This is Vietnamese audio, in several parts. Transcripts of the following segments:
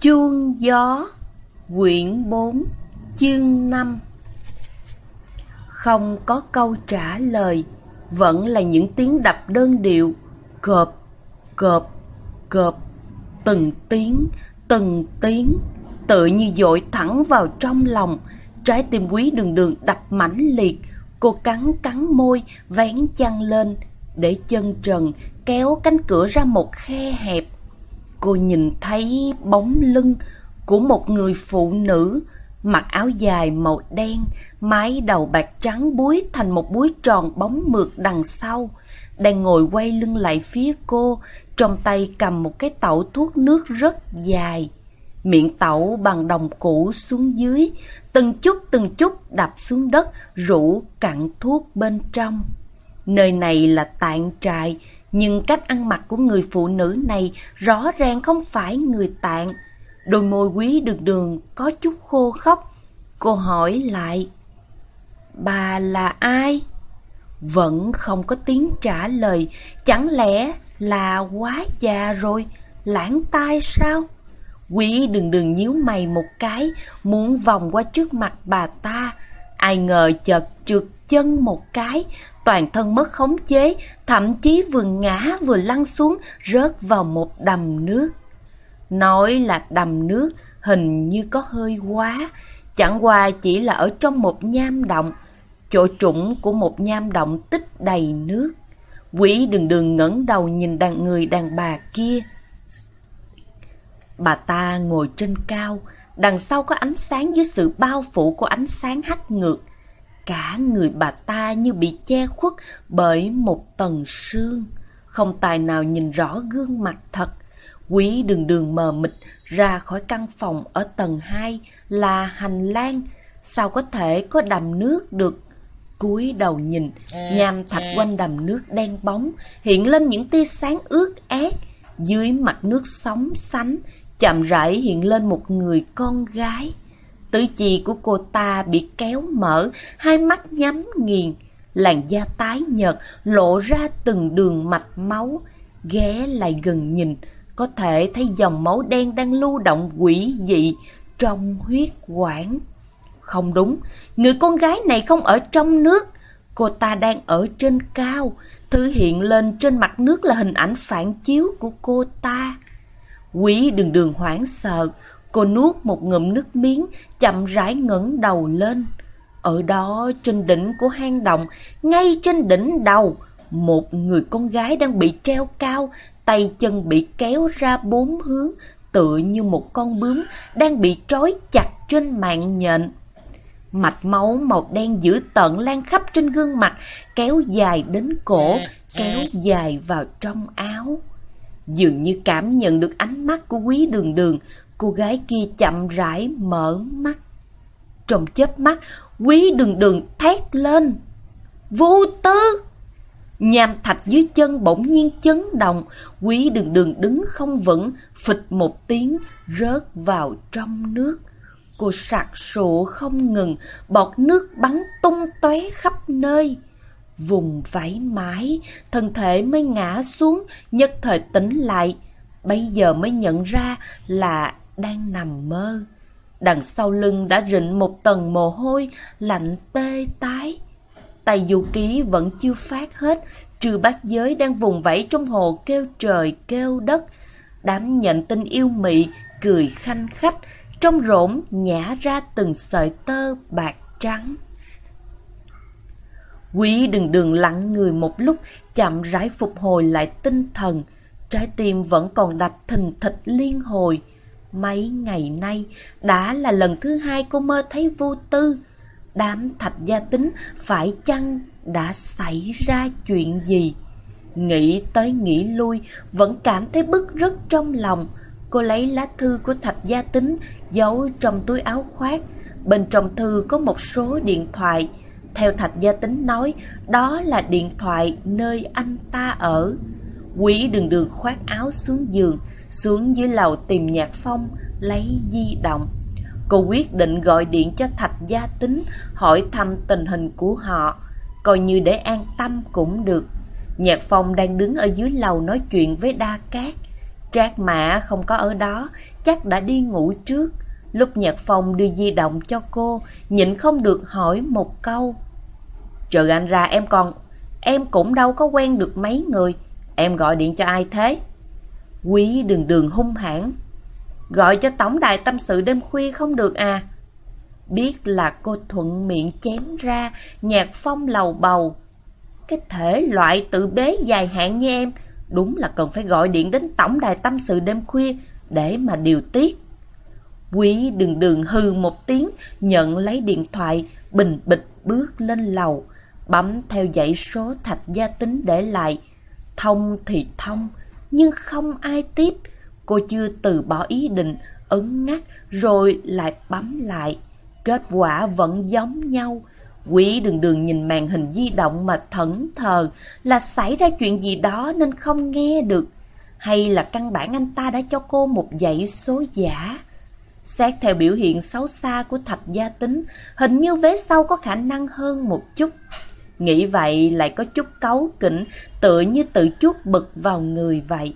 Chuông gió Quyển 4 Chương 5 Không có câu trả lời Vẫn là những tiếng đập đơn điệu Cộp, cộp, cộp Từng tiếng, từng tiếng Tự như dội thẳng vào trong lòng. Trái tim quý đường đường đập mãnh liệt Cô cắn cắn môi, vén chăn lên Để chân trần kéo cánh cửa ra một khe hẹp cô nhìn thấy bóng lưng của một người phụ nữ mặc áo dài màu đen, mái đầu bạc trắng búi thành một búi tròn bóng mượt đằng sau, đang ngồi quay lưng lại phía cô, trong tay cầm một cái tẩu thuốc nước rất dài. Miệng tẩu bằng đồng cũ xuống dưới, từng chút từng chút đập xuống đất, rủ cặn thuốc bên trong. Nơi này là tạng trại, nhưng cách ăn mặc của người phụ nữ này rõ ràng không phải người tạng. Đôi môi quý đường đường có chút khô khóc. Cô hỏi lại, bà là ai? Vẫn không có tiếng trả lời, chẳng lẽ là quá già rồi, lãng tai sao? Quý đừng đừng nhíu mày một cái, muốn vòng qua trước mặt bà ta. Ai ngờ chợt trượt chân một cái, toàn thân mất khống chế, thậm chí vừa ngã vừa lăn xuống, rớt vào một đầm nước. Nói là đầm nước, hình như có hơi quá, chẳng qua chỉ là ở trong một nham động, chỗ trũng của một nham động tích đầy nước. Quỷ đường đường ngẩng đầu nhìn đàn người đàn bà kia. Bà ta ngồi trên cao, đằng sau có ánh sáng dưới sự bao phủ của ánh sáng hắt ngược. Cả người bà ta như bị che khuất bởi một tầng sương, không tài nào nhìn rõ gương mặt thật. Quý đường đường mờ mịt ra khỏi căn phòng ở tầng 2 là hành lang, sao có thể có đầm nước được? cúi đầu nhìn, nham thạch quanh đầm nước đen bóng, hiện lên những tia sáng ướt át. Dưới mặt nước sóng sánh, chậm rãi hiện lên một người con gái. Tứ chi của cô ta bị kéo mở, hai mắt nhắm nghiền, làn da tái nhợt lộ ra từng đường mạch máu. Ghé lại gần nhìn, có thể thấy dòng máu đen đang lưu động quỷ dị trong huyết quản. Không đúng, người con gái này không ở trong nước, cô ta đang ở trên cao, thứ hiện lên trên mặt nước là hình ảnh phản chiếu của cô ta. Quý đường đường hoảng sợ, Cô nuốt một ngụm nước miếng, chậm rãi ngẩng đầu lên. Ở đó trên đỉnh của hang động, ngay trên đỉnh đầu, một người con gái đang bị treo cao, tay chân bị kéo ra bốn hướng, tựa như một con bướm đang bị trói chặt trên mạng nhện. Mạch máu màu đen dữ tợn lan khắp trên gương mặt, kéo dài đến cổ, kéo dài vào trong áo. Dường như cảm nhận được ánh mắt của quý đường đường, Cô gái kia chậm rãi mở mắt. Trong chớp mắt, quý đường đường thét lên. Vô tư! Nham thạch dưới chân bỗng nhiên chấn động, quý đường đường đứng không vững, phịch một tiếng, rớt vào trong nước. Cô sặc sụa không ngừng, bọt nước bắn tung tóe khắp nơi. Vùng vẫy mãi, thân thể mới ngã xuống, nhất thời tỉnh lại. Bây giờ mới nhận ra là đang nằm mơ. Đằng sau lưng đã rịn một tầng mồ hôi, lạnh tê tái. Tay du ký vẫn chưa phát hết, trừ bát giới đang vùng vẫy trong hồ kêu trời kêu đất. Đám nhận tin yêu mị, cười khanh khách, trong rỗng nhả ra từng sợi tơ bạc trắng. Quý đừng đường lặng người một lúc, chậm rãi phục hồi lại tinh thần. Trái tim vẫn còn đập thình thịch liên hồi. Mấy ngày nay đã là lần thứ hai cô mơ thấy vô tư. Đám thạch gia tính phải chăng đã xảy ra chuyện gì? Nghĩ tới nghĩ lui vẫn cảm thấy bức rứt trong lòng. Cô lấy lá thư của thạch gia tính giấu trong túi áo khoác. Bên trong thư có một số điện thoại. Theo thạch gia tính nói, đó là điện thoại nơi anh ta ở. Quỷ đường đường khoác áo xuống giường, xuống dưới lầu tìm nhạc phong, lấy di động. Cô quyết định gọi điện cho Thạch Gia Tính, hỏi thăm tình hình của họ, coi như để an tâm cũng được. Nhạc phong đang đứng ở dưới lầu nói chuyện với Đa Cát. Trác Mã không có ở đó, chắc đã đi ngủ trước. Lúc Nhạc Phong đưa di động cho cô, nhịn không được hỏi một câu. Trừ anh ra em còn... Em cũng đâu có quen được mấy người. Em gọi điện cho ai thế? Quý đường đường hung hãn. Gọi cho tổng đài tâm sự đêm khuya không được à? Biết là cô thuận miệng chém ra, nhạc phong lầu bầu. Cái thể loại tự bế dài hạn như em, đúng là cần phải gọi điện đến tổng đài tâm sự đêm khuya để mà điều tiết. Quý đường đường hư một tiếng, nhận lấy điện thoại, bình bịch bước lên lầu, bấm theo dãy số thạch gia tính để lại. Thông thì thông, nhưng không ai tiếp. Cô chưa từ bỏ ý định, ấn ngắt rồi lại bấm lại. Kết quả vẫn giống nhau. Quý đường đường nhìn màn hình di động mà thẫn thờ là xảy ra chuyện gì đó nên không nghe được. Hay là căn bản anh ta đã cho cô một dãy số giả. Xét theo biểu hiện xấu xa của thạch gia tính, hình như vế sau có khả năng hơn một chút. Nghĩ vậy lại có chút cáu kỉnh, tựa như tự chuốt bực vào người vậy.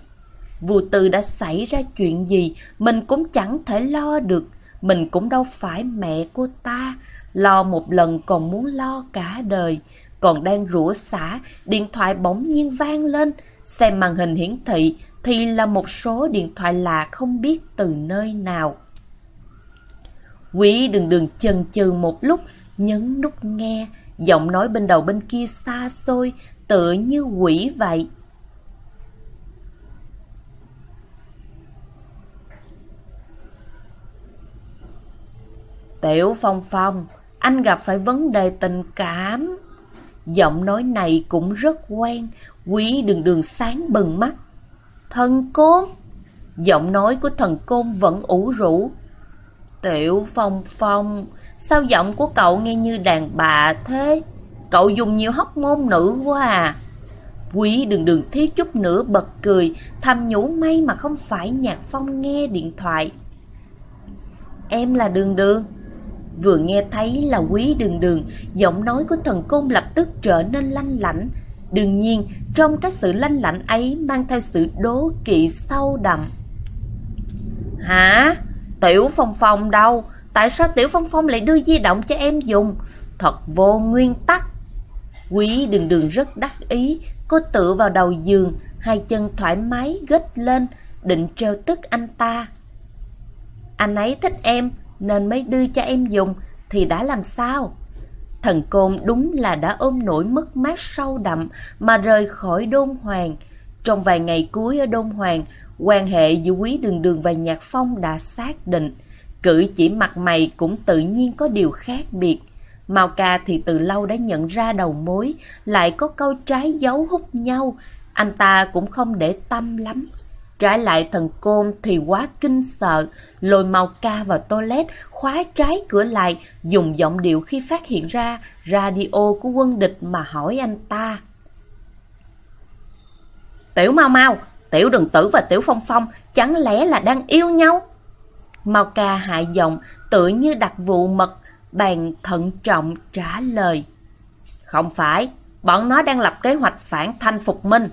Vụ từ đã xảy ra chuyện gì, mình cũng chẳng thể lo được. Mình cũng đâu phải mẹ của ta, lo một lần còn muốn lo cả đời. Còn đang rủa xả, điện thoại bỗng nhiên vang lên. Xem màn hình hiển thị thì là một số điện thoại lạ không biết từ nơi nào. Quý đừng đừng chần chừ một lúc, nhấn nút nghe, giọng nói bên đầu bên kia xa xôi, tựa như quỷ vậy. Tiểu Phong Phong, anh gặp phải vấn đề tình cảm. Giọng nói này cũng rất quen, quý đường đường sáng bừng mắt. Thần côn? Giọng nói của thần côn vẫn ủ rũ. Tiểu Phong Phong, sao giọng của cậu nghe như đàn bà thế? Cậu dùng nhiều hóc môn nữ quá à. Quý đường đường thiếu chút nữa bật cười, thầm nhủ may mà không phải Nhạc Phong nghe điện thoại. Em là đường đường. Vừa nghe thấy là quý đường đường, giọng nói của thần côn lập tức trở nên lanh lảnh. Đương nhiên, trong cái sự lanh lảnh ấy mang theo sự đố kỵ sâu đậm. Hả? Tiểu Phong Phong đâu? Tại sao Tiểu Phong Phong lại đưa di động cho em dùng? Thật vô nguyên tắc. Quý đường đường rất đắc ý, cô tựa vào đầu giường, hai chân thoải mái gết lên, định treo tức anh ta. Anh ấy thích em, nên mới đưa cho em dùng, thì đã làm sao? Thần Côn đúng là đã ôm nổi mất mát sâu đậm mà rời khỏi Đôn Hoàng. Trong vài ngày cuối ở Đôn Hoàng, quan hệ giữa Quý Đường Đường và Nhạc Phong đã xác định. Cử chỉ mặt mày cũng tự nhiên có điều khác biệt. Mao Ca thì từ lâu đã nhận ra đầu mối, lại có câu trái dấu hút nhau. Anh ta cũng không để tâm lắm. Trái lại thần côn thì quá kinh sợ, lôi màu ca vào toilet, khóa trái cửa lại, dùng giọng điệu khi phát hiện ra radio của quân địch mà hỏi anh ta. Tiểu mau mau, tiểu đường tử và tiểu phong phong chẳng lẽ là đang yêu nhau? Mao ca hạ giọng tự như đặt vụ mật, bàn thận trọng trả lời. Không phải, bọn nó đang lập kế hoạch phản thanh phục minh.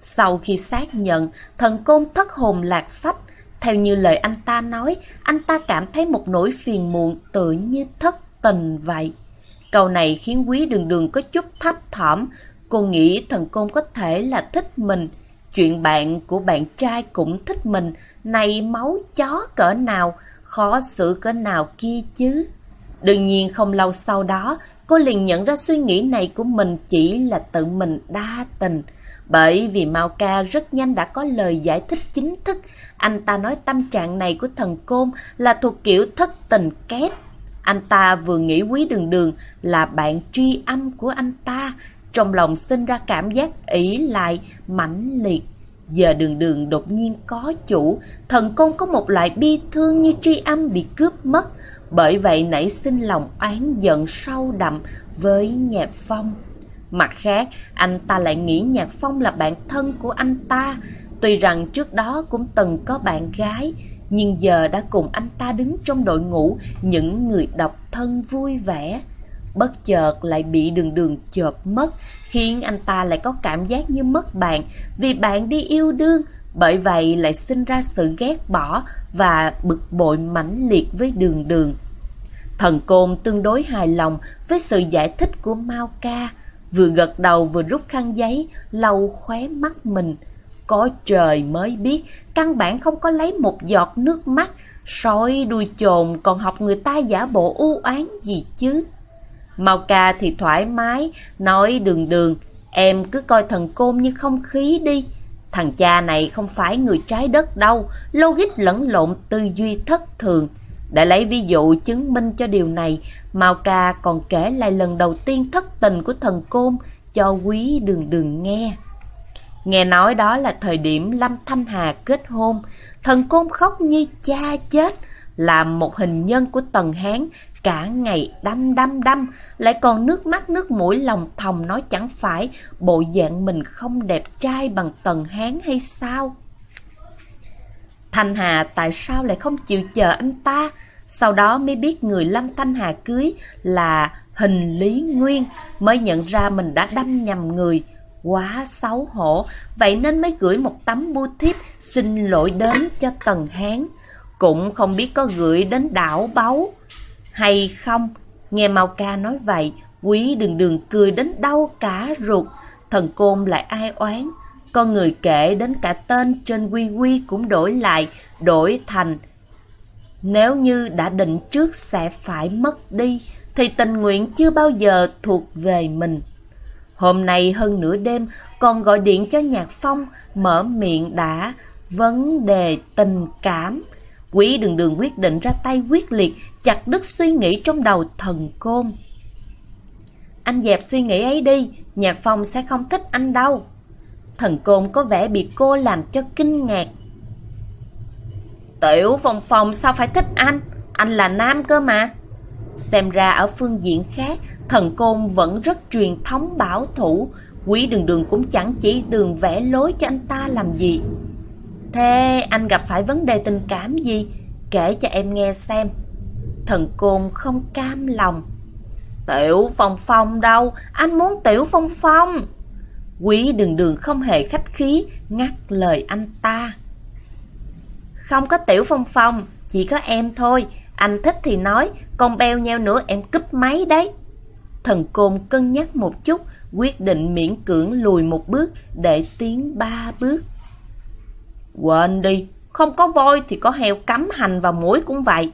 Sau khi xác nhận, thần côn thất hồn lạc phách. Theo như lời anh ta nói, anh ta cảm thấy một nỗi phiền muộn tự như thất tình vậy. Câu này khiến quý đường đường có chút thấp thỏm. Cô nghĩ thần côn có thể là thích mình. Chuyện bạn của bạn trai cũng thích mình. Này máu chó cỡ nào, khó xử cỡ nào kia chứ. Đương nhiên không lâu sau đó, cô liền nhận ra suy nghĩ này của mình chỉ là tự mình đa tình. Bởi vì Mao Ca rất nhanh đã có lời giải thích chính thức, anh ta nói tâm trạng này của thần côn là thuộc kiểu thất tình kép. Anh ta vừa nghĩ quý đường đường là bạn tri âm của anh ta, trong lòng sinh ra cảm giác ỷ lại, mãnh liệt. Giờ đường đường đột nhiên có chủ, thần công có một loại bi thương như tri âm bị cướp mất, bởi vậy nảy sinh lòng oán giận sâu đậm với nhạc phong. Mặt khác, anh ta lại nghĩ Nhạc Phong là bạn thân của anh ta. Tuy rằng trước đó cũng từng có bạn gái, nhưng giờ đã cùng anh ta đứng trong đội ngũ những người độc thân vui vẻ. Bất chợt lại bị đường đường chộp mất, khiến anh ta lại có cảm giác như mất bạn, vì bạn đi yêu đương, bởi vậy lại sinh ra sự ghét bỏ và bực bội mãnh liệt với đường đường. Thần Côn tương đối hài lòng với sự giải thích của Mao Ca, vừa gật đầu vừa rút khăn giấy, lau khóe mắt mình. Có trời mới biết, căn bản không có lấy một giọt nước mắt, sói đuôi chồn còn học người ta giả bộ u oán gì chứ. Mao Ca thì thoải mái, nói đường đường, em cứ coi thần côn như không khí đi. Thằng cha này không phải người trái đất đâu, logic lẫn lộn tư duy thất thường. Để lấy ví dụ chứng minh cho điều này, Mao Ca còn kể lại lần đầu tiên thất tình của thần côn cho quý đường đường nghe. Nghe nói đó là thời điểm Lâm Thanh Hà kết hôn, thần côn khóc như cha chết, làm một hình nhân của Tần Hán cả ngày đâm đâm đâm, lại còn nước mắt nước mũi lòng thòng nói chẳng phải bộ dạng mình không đẹp trai bằng Tần Hán hay sao? Thanh Hà tại sao lại không chịu chờ anh ta? Sau đó mới biết người Lâm Thanh Hà cưới là hình Lý Nguyên, mới nhận ra mình đã đâm nhầm người. Quá xấu hổ, vậy nên mới gửi một tấm bưu thiếp xin lỗi đến cho Tần Hán. Cũng không biết có gửi đến đảo báu hay không. Nghe Mao Ca nói vậy, quý đường đường cười đến đau cả ruột. Thần côn lại ai oán. Con người kể đến cả tên trên quy quy cũng đổi lại, đổi thành nếu như đã định trước sẽ phải mất đi, thì tình nguyện chưa bao giờ thuộc về mình. Hôm nay hơn nửa đêm còn gọi điện cho Nhạc Phong, mở miệng đã vấn đề tình cảm. Quý đường đường quyết định ra tay quyết liệt, chặt đứt suy nghĩ trong đầu thần côn. Anh dẹp suy nghĩ ấy đi, Nhạc Phong sẽ không thích anh đâu. Thần côn có vẻ bị cô làm cho kinh ngạc. Tiểu Phong Phong sao phải thích anh? Anh là nam cơ mà. Xem ra ở phương diện khác, thần côn vẫn rất truyền thống bảo thủ. Quý đường đường cũng chẳng chỉ đường vẽ lối cho anh ta làm gì. Thế anh gặp phải vấn đề tình cảm gì? Kể cho em nghe xem. Thần côn không cam lòng. Tiểu Phong Phong đâu? Anh muốn Tiểu Phong Phong. Quý đường đường không hề khách khí, ngắt lời anh ta. Không có tiểu phong phong, chỉ có em thôi. Anh thích thì nói, còn beo nheo nữa em cúp máy đấy. Thần côn cân nhắc một chút, quyết định miễn cưỡng lùi một bước để tiến ba bước. Quên đi, không có voi thì có heo cắm hành vào mũi cũng vậy.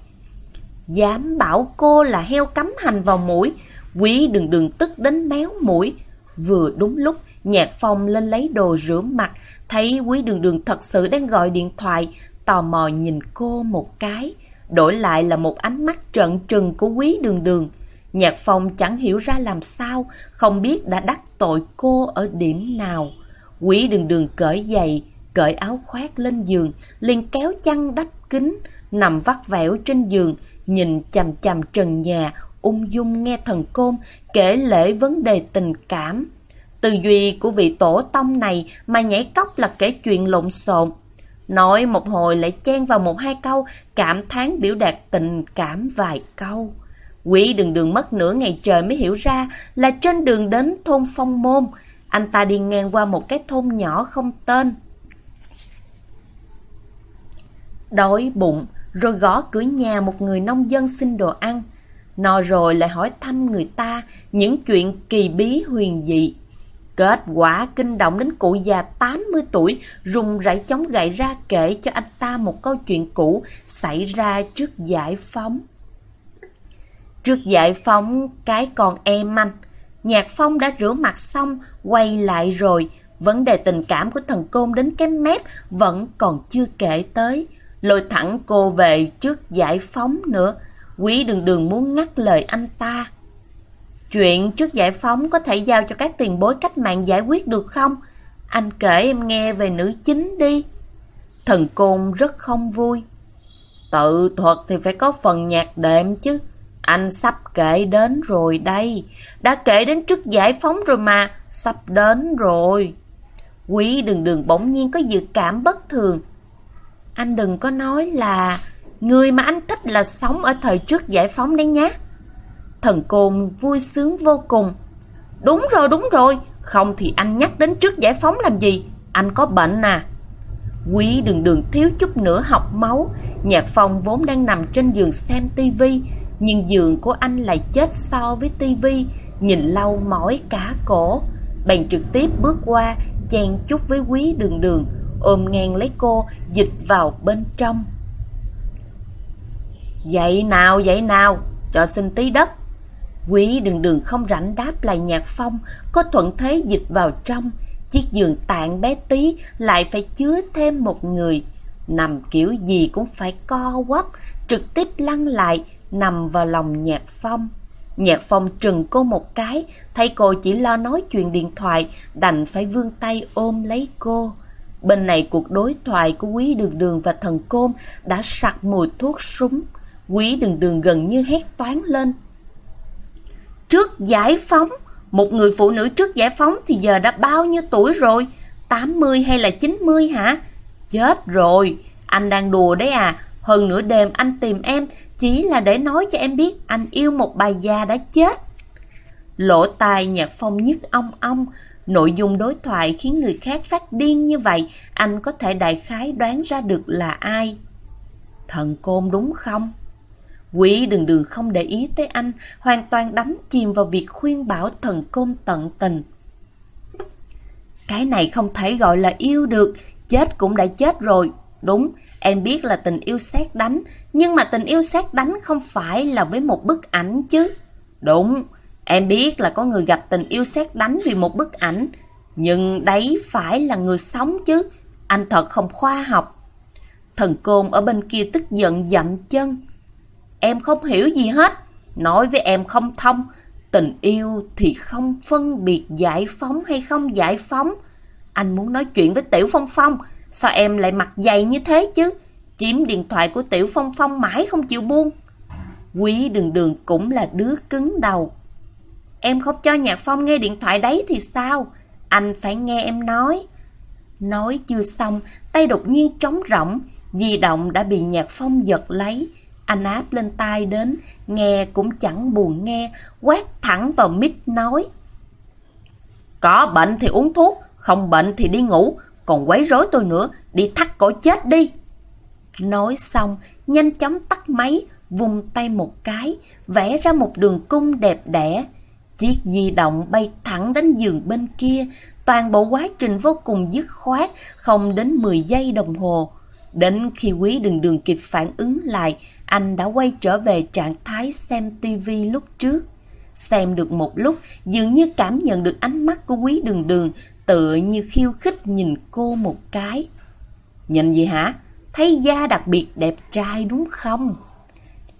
Dám bảo cô là heo cắm hành vào mũi, quý đừng đừng tức đến méo mũi. Vừa đúng lúc, Nhạc Phong lên lấy đồ rửa mặt, thấy quý đường đường thật sự đang gọi điện thoại, tò mò nhìn cô một cái, đổi lại là một ánh mắt trợn trừng của quý đường đường. Nhạc phong chẳng hiểu ra làm sao, không biết đã đắc tội cô ở điểm nào. Quý đường đường cởi giày, cởi áo khoác lên giường, liền kéo chăn đắp kính, nằm vắt vẻo trên giường, nhìn chằm chằm trần nhà, ung dung nghe thần côn kể lễ vấn đề tình cảm. Tư duy của vị tổ tông này mà nhảy cóc là kể chuyện lộn xộn, Nói một hồi lại chen vào một hai câu, cảm thán biểu đạt tình cảm vài câu. quỷ đường đường mất nửa ngày trời mới hiểu ra là trên đường đến thôn Phong Môn, anh ta đi ngang qua một cái thôn nhỏ không tên. Đói bụng, rồi gõ cửa nhà một người nông dân xin đồ ăn. No rồi lại hỏi thăm người ta những chuyện kỳ bí huyền dị. Kết quả kinh động đến cụ già 80 tuổi, rùng rẩy chống gậy ra kể cho anh ta một câu chuyện cũ xảy ra trước giải phóng. Trước giải phóng, cái còn em anh. Nhạc Phong đã rửa mặt xong, quay lại rồi. Vấn đề tình cảm của thần côn đến cái mép vẫn còn chưa kể tới. Lôi thẳng cô về trước giải phóng nữa. Quý đường đường muốn ngắt lời anh ta. Chuyện trước giải phóng có thể giao cho các tiền bối cách mạng giải quyết được không? Anh kể em nghe về nữ chính đi. Thần Côn rất không vui. Tự thuật thì phải có phần nhạc đệm chứ. Anh sắp kể đến rồi đây. Đã kể đến trước giải phóng rồi mà. Sắp đến rồi. Quý đừng đường bỗng nhiên có dự cảm bất thường. Anh đừng có nói là người mà anh thích là sống ở thời trước giải phóng đấy nhé. Thần Côn vui sướng vô cùng. Đúng rồi, đúng rồi, không thì anh nhắc đến trước giải phóng làm gì, anh có bệnh à. Quý đường đường thiếu chút nữa học máu. Nhạc Phong vốn đang nằm trên giường xem tivi, nhưng giường của anh lại chết so với tivi, nhìn lâu mỏi cả cổ. Bèn trực tiếp bước qua, chen chút với quý đường đường, ôm ngang lấy cô, dịch vào bên trong. Vậy nào, vậy nào, cho xin tí đất. Quý đường đường không rảnh đáp lại nhạc phong, có thuận thế dịch vào trong. Chiếc giường tạng bé tí lại phải chứa thêm một người. Nằm kiểu gì cũng phải co quắp, trực tiếp lăn lại, nằm vào lòng nhạc phong. Nhạc phong trừng cô một cái, thấy cô chỉ lo nói chuyện điện thoại, đành phải vươn tay ôm lấy cô. Bên này cuộc đối thoại của quý đường đường và thần côn đã sặc mùi thuốc súng. Quý đường đường gần như hét toán lên. Trước giải phóng, một người phụ nữ trước giải phóng thì giờ đã bao nhiêu tuổi rồi? 80 hay là 90 hả? Chết rồi, anh đang đùa đấy à. Hơn nửa đêm anh tìm em chỉ là để nói cho em biết anh yêu một bà già đã chết. Lỗ tai nhạc phong nhức ong ong, nội dung đối thoại khiến người khác phát điên như vậy, anh có thể đại khái đoán ra được là ai. Thần côn đúng không? Quý đường đường không để ý tới anh, hoàn toàn đắm chìm vào việc khuyên bảo thần côn tận tình. Cái này không thể gọi là yêu được, chết cũng đã chết rồi. Đúng, em biết là tình yêu xét đánh, nhưng mà tình yêu xét đánh không phải là với một bức ảnh chứ. Đúng, em biết là có người gặp tình yêu xét đánh vì một bức ảnh, nhưng đấy phải là người sống chứ. Anh thật không khoa học. Thần côn ở bên kia tức giận dậm chân. Em không hiểu gì hết. Nói với em không thông. Tình yêu thì không phân biệt giải phóng hay không giải phóng. Anh muốn nói chuyện với Tiểu Phong Phong. Sao em lại mặt dày như thế chứ? Chiếm điện thoại của Tiểu Phong Phong mãi không chịu buông. Quý đường đường cũng là đứa cứng đầu. Em không cho Nhạc Phong nghe điện thoại đấy thì sao? Anh phải nghe em nói. Nói chưa xong, tay đột nhiên trống rỗng, di động đã bị Nhạc Phong giật lấy. Anh áp lên tai đến, nghe cũng chẳng buồn nghe, quát thẳng vào mic nói. Có bệnh thì uống thuốc, không bệnh thì đi ngủ, còn quấy rối tôi nữa, đi thắt cổ chết đi. Nói xong, nhanh chóng tắt máy, vùng tay một cái, vẽ ra một đường cung đẹp đẽ. Chiếc di động bay thẳng đến giường bên kia, toàn bộ quá trình vô cùng dứt khoát, không đến 10 giây đồng hồ. Đến khi quý đường đường kịp phản ứng lại, anh đã quay trở về trạng thái xem tivi lúc trước. Xem được một lúc, dường như cảm nhận được ánh mắt của quý đường đường, tựa như khiêu khích nhìn cô một cái. Nhìn gì hả? Thấy da đặc biệt đẹp trai đúng không?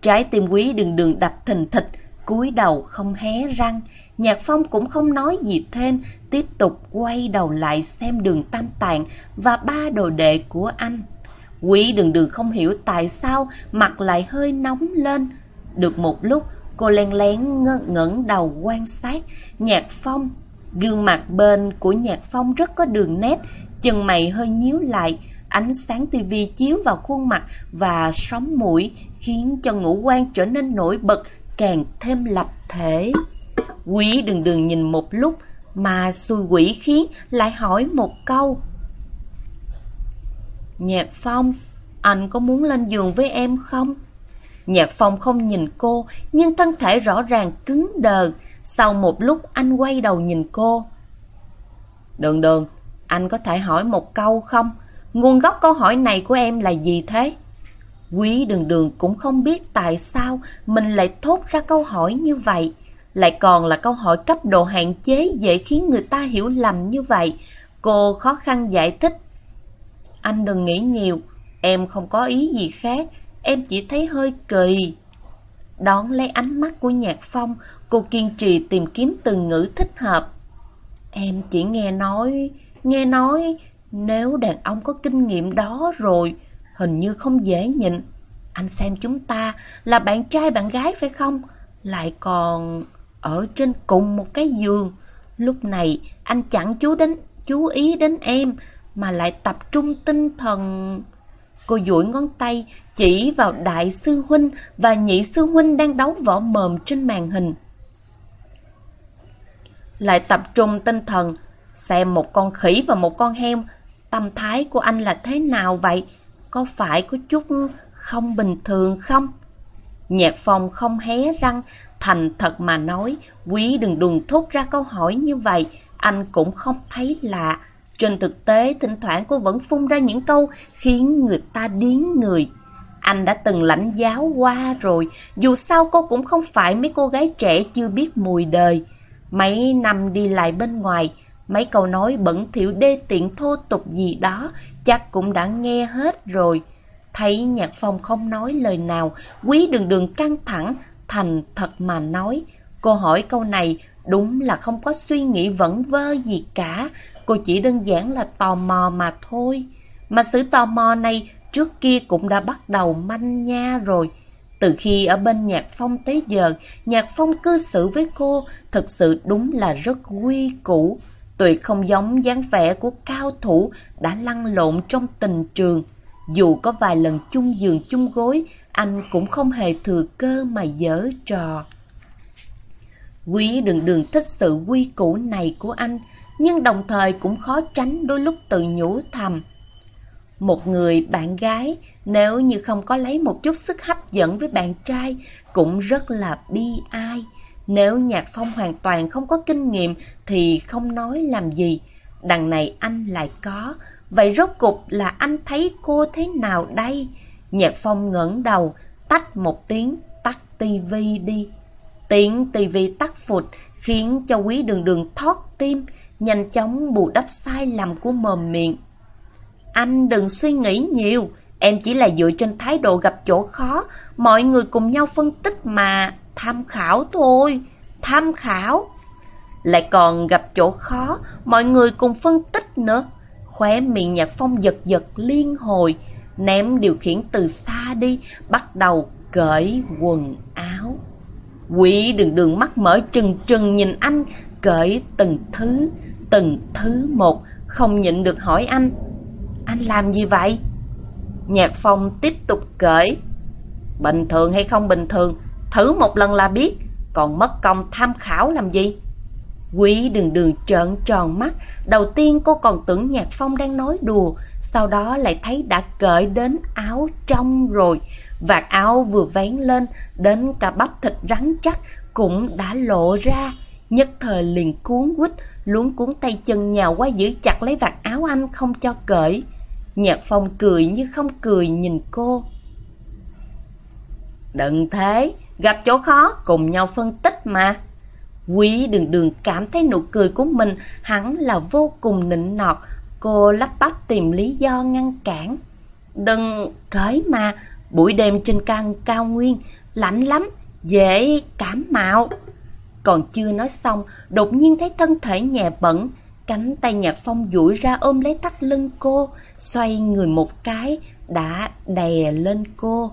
Trái tim quý đường đường đập thình thịch, cúi đầu không hé răng. Nhạc Phong cũng không nói gì thêm, tiếp tục quay đầu lại xem đường tam tạng và ba đồ đệ của anh. Quý đường đường không hiểu tại sao mặt lại hơi nóng lên. Được một lúc, cô len lén ngơ ngẩn đầu quan sát. Nhạc Phong, gương mặt bên của Nhạc Phong rất có đường nét, chân mày hơi nhíu lại. Ánh sáng tivi chiếu vào khuôn mặt và sóng mũi khiến cho ngũ quan trở nên nổi bật, càng thêm lập thể. Quý đừng đừng nhìn một lúc mà xui quỷ khiến lại hỏi một câu. Nhạc Phong, anh có muốn lên giường với em không? Nhạc Phong không nhìn cô, nhưng thân thể rõ ràng cứng đờ. Sau một lúc anh quay đầu nhìn cô. Đường đường, anh có thể hỏi một câu không? Nguồn gốc câu hỏi này của em là gì thế? Quý đường đường cũng không biết tại sao mình lại thốt ra câu hỏi như vậy. Lại còn là câu hỏi cấp độ hạn chế dễ khiến người ta hiểu lầm như vậy. Cô khó khăn giải thích. Anh đừng nghĩ nhiều, em không có ý gì khác, em chỉ thấy hơi kỳ. Đón lấy ánh mắt của Nhạc Phong, cô kiên trì tìm kiếm từ ngữ thích hợp. Em chỉ nghe nói, nghe nói, nếu đàn ông có kinh nghiệm đó rồi, hình như không dễ nhịn. Anh xem chúng ta là bạn trai, bạn gái phải không? Lại còn ở trên cùng một cái giường. Lúc này, anh chẳng chú đến, chú ý đến em, mà lại tập trung tinh thần. Cô duỗi ngón tay chỉ vào đại sư huynh và nhị sư huynh đang đấu võ mồm trên màn hình. Lại tập trung tinh thần, xem một con khỉ và một con heo, tâm thái của anh là thế nào vậy? Có phải có chút không bình thường không? Nhạc phong không hé răng, thành thật mà nói, quý đừng đùn thốt ra câu hỏi như vậy, anh cũng không thấy lạ. Trên thực tế, thỉnh thoảng cô vẫn phun ra những câu khiến người ta điến người. Anh đã từng lãnh giáo qua rồi, dù sao cô cũng không phải mấy cô gái trẻ chưa biết mùi đời. Mấy năm đi lại bên ngoài, mấy câu nói bẩn thỉu đê tiện thô tục gì đó chắc cũng đã nghe hết rồi. Thấy Nhạc Phong không nói lời nào, quý đường đường căng thẳng, thành thật mà nói. Cô hỏi câu này đúng là không có suy nghĩ vẩn vơ gì cả, cô chỉ đơn giản là tò mò mà thôi. Mà sự tò mò này trước kia cũng đã bắt đầu manh nha rồi. Từ khi ở bên Nhạc Phong tới giờ, Nhạc Phong cư xử với cô thật sự đúng là rất quy củ. Tuyệt không giống dáng vẻ của cao thủ đã lăn lộn trong tình trường. Dù có vài lần chung giường chung gối, anh cũng không hề thừa cơ mà dở trò. Quý đừng đường thích sự quy củ này của anh, nhưng đồng thời cũng khó tránh đôi lúc tự nhủ thầm. Một người bạn gái nếu như không có lấy một chút sức hấp dẫn với bạn trai cũng rất là bi ai. Nếu Nhạc Phong hoàn toàn không có kinh nghiệm thì không nói làm gì. Đằng này anh lại có. Vậy rốt cục là anh thấy cô thế nào đây? Nhạc Phong ngẩng đầu, tách một tiếng, tắt tivi đi. Tiếng tivi tắt phụt khiến cho quý đường đường thoát tim, nhanh chóng bù đắp sai lầm của mồm miệng. Anh đừng suy nghĩ nhiều, em chỉ là dựa trên thái độ gặp chỗ khó, mọi người cùng nhau phân tích mà, tham khảo thôi, tham khảo. Lại còn gặp chỗ khó, mọi người cùng phân tích nữa. Khóe miệng nhạc phong giật giật liên hồi, ném điều khiển từ xa đi, bắt đầu cởi quần áo. Quỷ đường đường mắt mở trừng trừng nhìn anh, cởi từng thứ, từng thứ một, không nhịn được hỏi anh. Anh làm gì vậy? Nhạc phong tiếp tục cởi. Bình thường hay không bình thường, thử một lần là biết, còn mất công tham khảo làm gì? Quý đường đường trợn tròn mắt, đầu tiên cô còn tưởng Nhạc Phong đang nói đùa, sau đó lại thấy đã cởi đến áo trong rồi. Vạt áo vừa vén lên, đến cả bắp thịt rắn chắc cũng đã lộ ra. Nhất thời liền cuốn quýt, luống cuốn tay chân nhào qua giữ chặt lấy vạt áo anh không cho cởi. Nhạc Phong cười như không cười nhìn cô. Đừng thế, gặp chỗ khó cùng nhau phân tích mà. Quý đường đường cảm thấy nụ cười của mình hẳn là vô cùng nịnh nọt. Cô lắp bắp tìm lý do ngăn cản. Đừng cởi mà, buổi đêm trên căn cao nguyên, lạnh lắm, dễ cảm mạo. Còn chưa nói xong, đột nhiên thấy thân thể nhẹ bẩn, cánh tay nhạc phong duỗi ra ôm lấy thắt lưng cô, xoay người một cái, đã đè lên cô.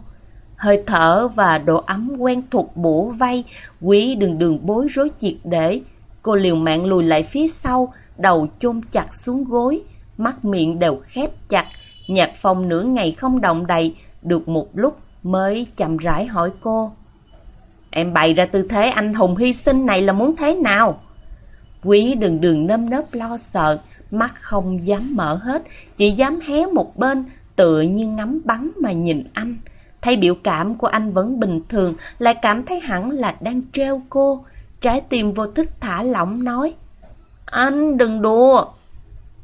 Hơi thở và độ ấm quen thuộc bổ vây, quý đường đường bối rối triệt để. Cô liều mạng lùi lại phía sau, đầu chôn chặt xuống gối, mắt miệng đều khép chặt. Nhạc phong nửa ngày không động đậy, được một lúc mới chậm rãi hỏi cô. Em bày ra tư thế anh hùng hy sinh này là muốn thế nào? Quý đường đường nâm nớp lo sợ, mắt không dám mở hết, chỉ dám hé một bên, tựa như ngắm bắn mà nhìn anh. Thấy biểu cảm của anh vẫn bình thường, lại cảm thấy hẳn là đang treo cô. Trái tim vô thức thả lỏng nói, Anh đừng đùa.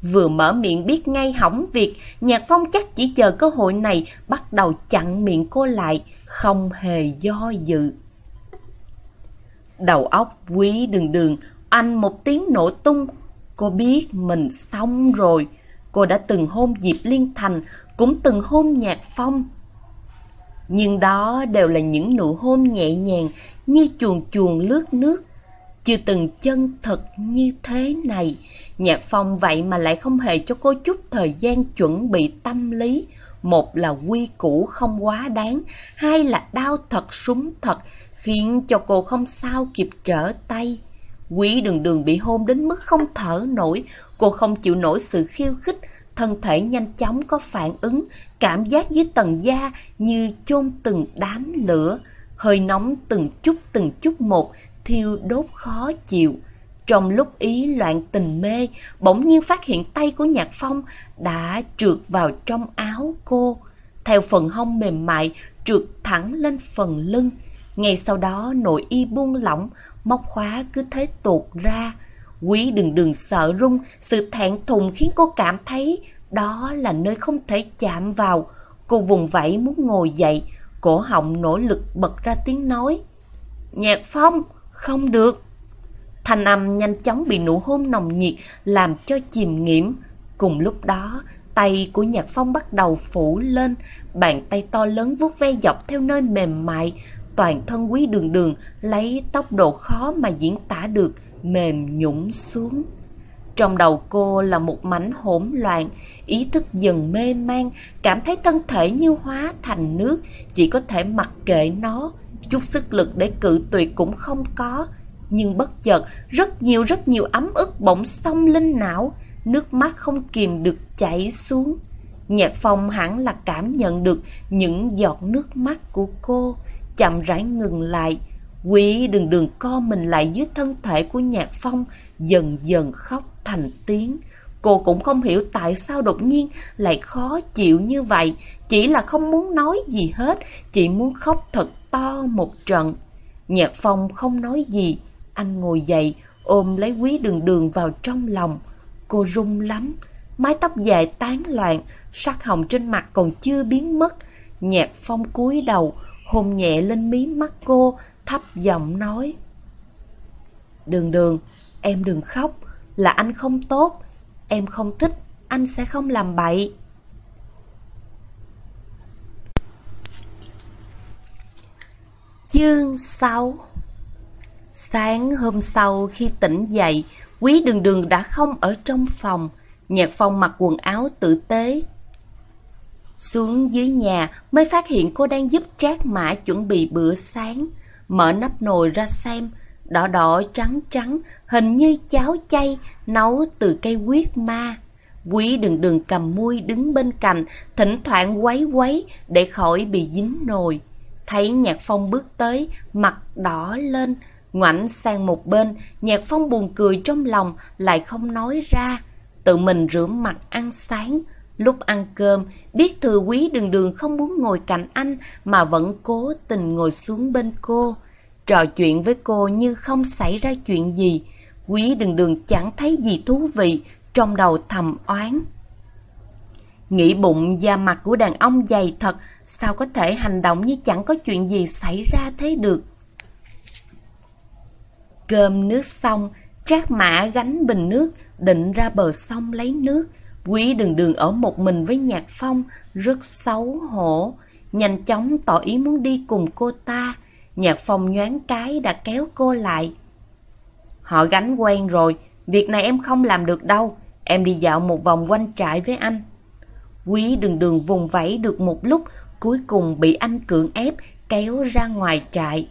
Vừa mở miệng biết ngay hỏng việc, Nhạc Phong chắc chỉ chờ cơ hội này bắt đầu chặn miệng cô lại, không hề do dự. Đầu óc quý đường đường, anh một tiếng nổ tung. Cô biết mình xong rồi. Cô đã từng hôn Diệp Liên Thành, cũng từng hôn Nhạc Phong. Nhưng đó đều là những nụ hôn nhẹ nhàng như chuồn chuồn lướt nước. Chưa từng chân thật như thế này. Nhạc Phong vậy mà lại không hề cho cô chút thời gian chuẩn bị tâm lý. Một là quy củ không quá đáng, hai là đau thật súng thật, khiến cho cô không sao kịp trở tay. Quý đường đường bị hôn đến mức không thở nổi, cô không chịu nổi sự khiêu khích, thân thể nhanh chóng có phản ứng, cảm giác dưới tầng da như chôn từng đám lửa, hơi nóng từng chút từng chút một, thiêu đốt khó chịu. Trong lúc ý loạn tình mê, bỗng nhiên phát hiện tay của Nhạc Phong đã trượt vào trong áo cô. Theo phần hông mềm mại, trượt thẳng lên phần lưng. Ngay sau đó nội y buông lỏng, móc khóa cứ thế tuột ra. Quý đừng đừng sợ rung, sự thẹn thùng khiến cô cảm thấy đó là nơi không thể chạm vào. Cô vùng vẫy muốn ngồi dậy, cổ họng nỗ lực bật ra tiếng nói. Nhạc Phong, không được. Thanh âm nhanh chóng bị nụ hôn nồng nhiệt làm cho chìm nghiễm. Cùng lúc đó, tay của Nhạc Phong bắt đầu phủ lên, bàn tay to lớn vuốt ve dọc theo nơi mềm mại, toàn thân quý đường đường lấy tốc độ khó mà diễn tả được, mềm nhũng xuống. Trong đầu cô là một mảnh hỗn loạn, ý thức dần mê man, cảm thấy thân thể như hóa thành nước, chỉ có thể mặc kệ nó, chút sức lực để cự tuyệt cũng không có. Nhưng bất chợt, rất nhiều rất nhiều ấm ức bỗng xông lên não, nước mắt không kìm được chảy xuống. Nhạc phong hẳn là cảm nhận được những giọt nước mắt của cô, chậm rãi ngừng lại. Quý đường đường co mình lại dưới thân thể của nhạc phong, dần dần khóc thành tiếng. Cô cũng không hiểu tại sao đột nhiên lại khó chịu như vậy, chỉ là không muốn nói gì hết, chỉ muốn khóc thật to một trận. Nhạc Phong không nói gì, anh ngồi dậy, ôm lấy quý đường đường vào trong lòng. Cô run lắm, mái tóc dài tán loạn, sắc hồng trên mặt còn chưa biến mất. Nhạc Phong cúi đầu, hôn nhẹ lên mí mắt cô, thấp giọng nói. Đường đường, em đừng khóc, là anh không tốt, em không thích, anh sẽ không làm bậy. Chương 6 Sáng hôm sau khi tỉnh dậy, quý đường đường đã không ở trong phòng. Nhạc phong mặc quần áo tử tế. Xuống dưới nhà mới phát hiện cô đang giúp trác mã chuẩn bị bữa sáng. Mở nắp nồi ra xem, đỏ đỏ trắng trắng, hình như cháo chay nấu từ cây quyết ma. Quý đừng đừng cầm muôi đứng bên cạnh, thỉnh thoảng quấy quấy để khỏi bị dính nồi. Thấy Nhạc Phong bước tới, mặt đỏ lên, ngoảnh sang một bên, Nhạc Phong buồn cười trong lòng, lại không nói ra. Tự mình rửa mặt ăn sáng. Lúc ăn cơm, biết thừa quý đường đường không muốn ngồi cạnh anh mà vẫn cố tình ngồi xuống bên cô. Trò chuyện với cô như không xảy ra chuyện gì. Quý đường đường chẳng thấy gì thú vị, trong đầu thầm oán. Nghĩ bụng da mặt của đàn ông dày thật, sao có thể hành động như chẳng có chuyện gì xảy ra thế được. Cơm nước xong, Trác Mã gánh bình nước, định ra bờ sông lấy nước. Quý đường đường ở một mình với Nhạc Phong, rất xấu hổ. Nhanh chóng tỏ ý muốn đi cùng cô ta. Nhạc Phong nhoáng cái đã kéo cô lại. Họ gánh quen rồi, việc này em không làm được đâu. Em đi dạo một vòng quanh trại với anh. Quý đường đường vùng vẫy được một lúc, cuối cùng bị anh cưỡng ép kéo ra ngoài trại.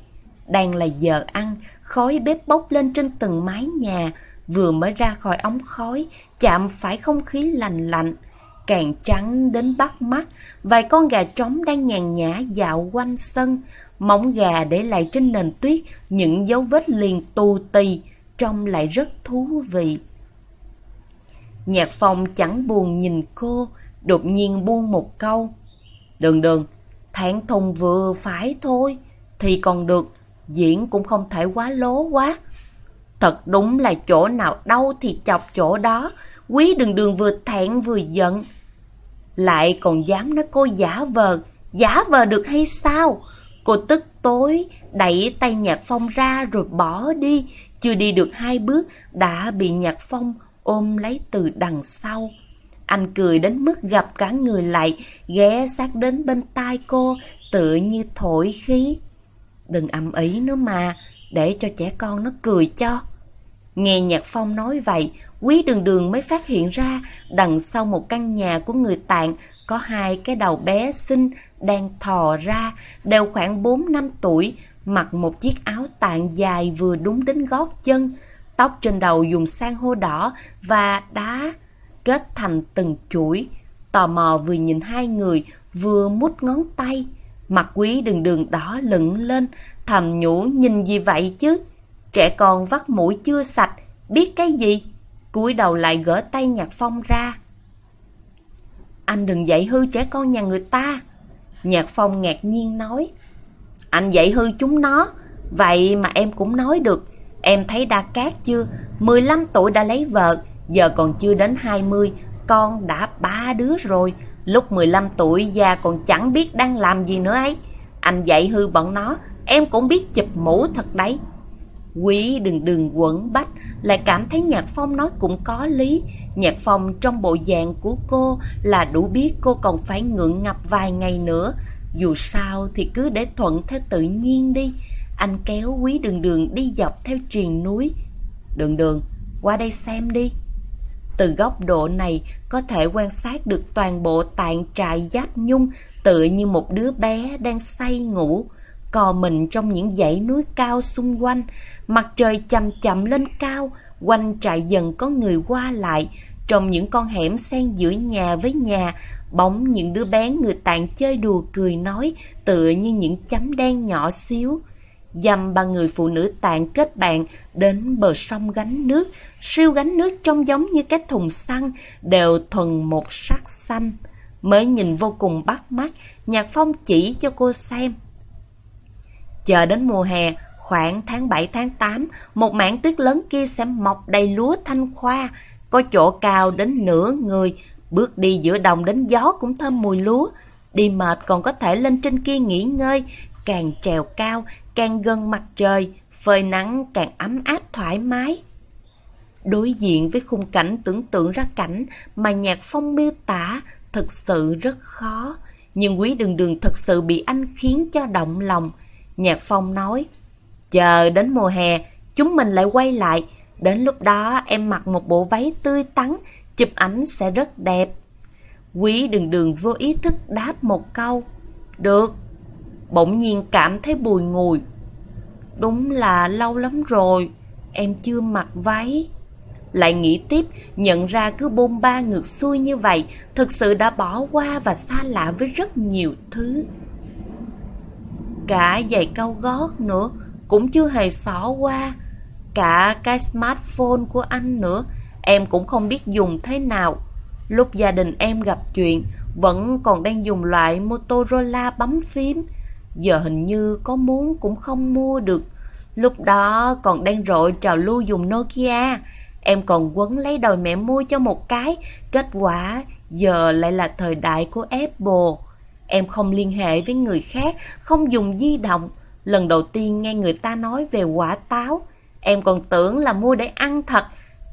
Đang là giờ ăn, khói bếp bốc lên trên từng mái nhà, vừa mới ra khỏi ống khói, chạm phải không khí lành lạnh. Càng trắng đến bắt mắt, vài con gà trống đang nhàn nhã dạo quanh sân, móng gà để lại trên nền tuyết những dấu vết liền tù tì, trông lại rất thú vị. Nhạc phong chẳng buồn nhìn cô, đột nhiên buông một câu. Đường đường, thẹn thùng vừa phải thôi, thì còn được, diễn cũng không thể quá lố quá. Thật đúng là chỗ nào đau thì chọc chỗ đó, quý đường đường vừa thẹn vừa giận. Lại còn dám nói cô giả vờ, giả vờ được hay sao? Cô tức tối, đẩy tay Nhạc Phong ra rồi bỏ đi, chưa đi được hai bước đã bị Nhạc Phong ôm lấy từ đằng sau. Anh cười đến mức gặp cả người lại, ghé sát đến bên tai cô, tựa như thổi khí. Đừng ầm ý nữa mà, để cho trẻ con nó cười cho. Nghe Nhạc Phong nói vậy, Quý Đường Đường mới phát hiện ra đằng sau một căn nhà của người tạng có hai cái đầu bé xinh đang thò ra, đều khoảng 4 năm tuổi, mặc một chiếc áo tạng dài vừa đúng đến gót chân, tóc trên đầu dùng sang hô đỏ và đá kết thành từng chuỗi. Tò mò vừa nhìn hai người, vừa mút ngón tay. Mặt quý đường đường đỏ lửng lên, thầm nhủ nhìn gì vậy chứ? Trẻ con vắt mũi chưa sạch, biết cái gì? Cúi đầu lại gỡ tay Nhạc Phong ra. Anh đừng dạy hư trẻ con nhà người ta. Nhạc Phong ngạc nhiên nói. Anh dạy hư chúng nó, vậy mà em cũng nói được. Em thấy Đa Cát chưa? 15 tuổi đã lấy vợ, giờ còn chưa đến 20, con đã ba đứa rồi. Lúc 15 tuổi già còn chẳng biết đang làm gì nữa ấy. Anh dạy hư bọn nó, em cũng biết chụp mũ thật đấy. Quý đừng đừng quẩn bách, lại cảm thấy Nhạc Phong nói cũng có lý. Nhạc Phong trong bộ dạng của cô là đủ biết cô còn phải ngượng ngập vài ngày nữa. Dù sao thì cứ để thuận theo tự nhiên đi. Anh kéo quý đường đường đi dọc theo triền núi. Đường đường, qua đây xem đi. Từ góc độ này có thể quan sát được toàn bộ tạng trại giáp nhung tựa như một đứa bé đang say ngủ, cò mình trong những dãy núi cao xung quanh. Mặt trời chậm chậm lên cao, quanh trại dần có người qua lại, trong những con hẻm xen giữa nhà với nhà, bóng những đứa bé người tạng chơi đùa cười nói tựa như những chấm đen nhỏ xíu. Dầm ba người phụ nữ tạng kết bạn đến bờ sông gánh nước, siêu gánh nước trông giống như cái thùng xăng, đều thuần một sắc xanh. Mới nhìn vô cùng bắt mắt, Nhạc Phong chỉ cho cô xem. Chờ đến mùa hè, khoảng tháng 7 tháng 8, một mảng tuyết lớn kia sẽ mọc đầy lúa thanh khoa, có chỗ cao đến nửa người, bước đi giữa đồng đến gió cũng thơm mùi lúa. Đi mệt còn có thể lên trên kia nghỉ ngơi, càng trèo cao, càng gần mặt trời, phơi nắng càng ấm áp thoải mái. Đối diện với khung cảnh tưởng tượng ra cảnh mà nhạc phong miêu tả thật sự rất khó. Nhưng quý đường đường thật sự bị anh khiến cho động lòng. Nhạc phong nói, chờ đến mùa hè, chúng mình lại quay lại. Đến lúc đó em mặc một bộ váy tươi tắn, chụp ảnh sẽ rất đẹp. Quý đường đường vô ý thức đáp một câu. Được. Bỗng nhiên cảm thấy bùi ngùi. Đúng là lâu lắm rồi, em chưa mặc váy. Lại nghĩ tiếp, nhận ra cứ bôn ba ngược xuôi như vậy, thực sự đã bỏ qua và xa lạ với rất nhiều thứ. Cả giày cao gót nữa, cũng chưa hề xỏ qua. Cả cái smartphone của anh nữa, em cũng không biết dùng thế nào. Lúc gia đình em gặp chuyện, vẫn còn đang dùng loại Motorola bấm phím. Giờ hình như có muốn cũng không mua được. Lúc đó còn đang rội trào lưu dùng Nokia. Em còn quấn lấy đòi mẹ mua cho một cái. Kết quả giờ lại là thời đại của Apple. Em không liên hệ với người khác, không dùng di động. Lần đầu tiên nghe người ta nói về quả táo. Em còn tưởng là mua để ăn thật.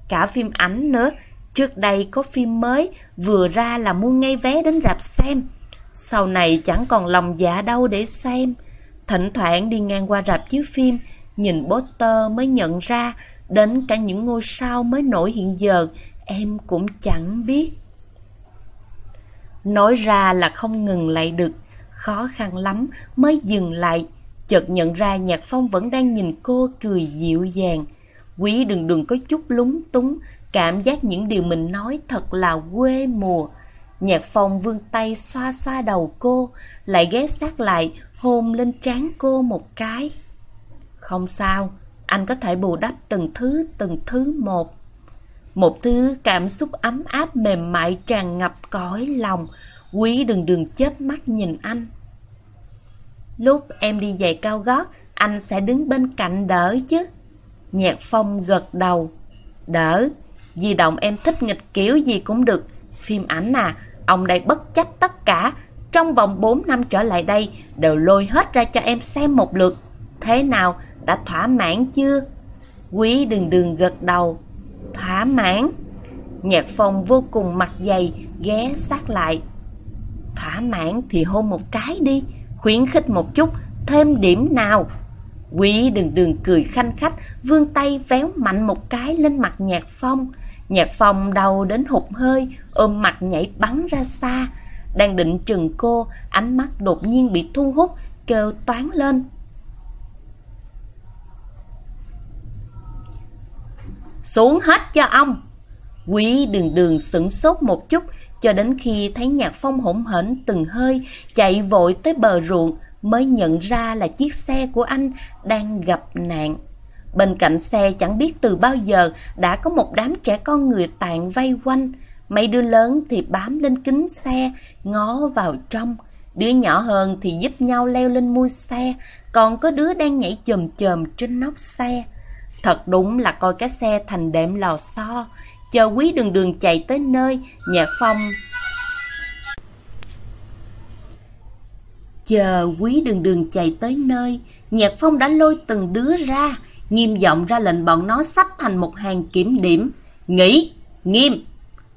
Cả phim ảnh nữa. Trước đây có phim mới, vừa ra là mua ngay vé đến rạp xem. Sau này chẳng còn lòng dạ đâu để xem. Thỉnh thoảng đi ngang qua rạp chiếu phim, nhìn poster mới nhận ra, đến cả những ngôi sao mới nổi hiện giờ, em cũng chẳng biết. Nói ra là không ngừng lại được, khó khăn lắm mới dừng lại. Chợt nhận ra Nhạc Phong vẫn đang nhìn cô cười dịu dàng. Quý đừng đừng có chút lúng túng, cảm giác những điều mình nói thật là quê mùa. Nhạc Phong vươn tay xoa xoa đầu cô, lại ghé sát lại, hôn lên trán cô một cái. Không sao, anh có thể bù đắp từng thứ từng thứ một. Một thứ cảm xúc ấm áp mềm mại tràn ngập cõi lòng, quý đừng đừng chớp mắt nhìn anh. Lúc em đi giày cao gót, anh sẽ đứng bên cạnh đỡ chứ. Nhạc Phong gật đầu. Đỡ, di động em thích nghịch kiểu gì cũng được. Phim ảnh à, ông đây bất chấp tất cả. Trong vòng 4 năm trở lại đây, đều lôi hết ra cho em xem một lượt. Thế nào, đã thỏa mãn chưa? Quý đường đường gật đầu. Thỏa mãn. Nhạc Phong vô cùng mặt dày, ghé sát lại. Thỏa mãn thì hôn một cái đi, khuyến khích một chút, thêm điểm nào. Quý đường đường cười khanh khách, vươn tay véo mạnh một cái lên mặt Nhạc Phong. Nhạc Phong đầu đến hụt hơi, ôm mặt nhảy bắn ra xa. Đang định trừng cô, ánh mắt đột nhiên bị thu hút, kêu toán lên. Xuống hết cho ông! Quý đường đường sửng sốt một chút, cho đến khi thấy Nhạc Phong hỗn hển từng hơi, chạy vội tới bờ ruộng, mới nhận ra là chiếc xe của anh đang gặp nạn. Bên cạnh xe chẳng biết từ bao giờ đã có một đám trẻ con người tạng vây quanh. Mấy đứa lớn thì bám lên kính xe, ngó vào trong. Đứa nhỏ hơn thì giúp nhau leo lên mui xe, còn có đứa đang nhảy chồm chồm trên nóc xe. Thật đúng là coi cái xe thành đệm lò xo. Chờ quý đường đường chạy tới nơi, nhạc phong... Chờ quý đường đường chạy tới nơi, nhạc phong đã lôi từng đứa ra, nghiêm giọng ra lệnh bọn nó sắp thành một hàng kiểm điểm. Nghĩ, nghiêm!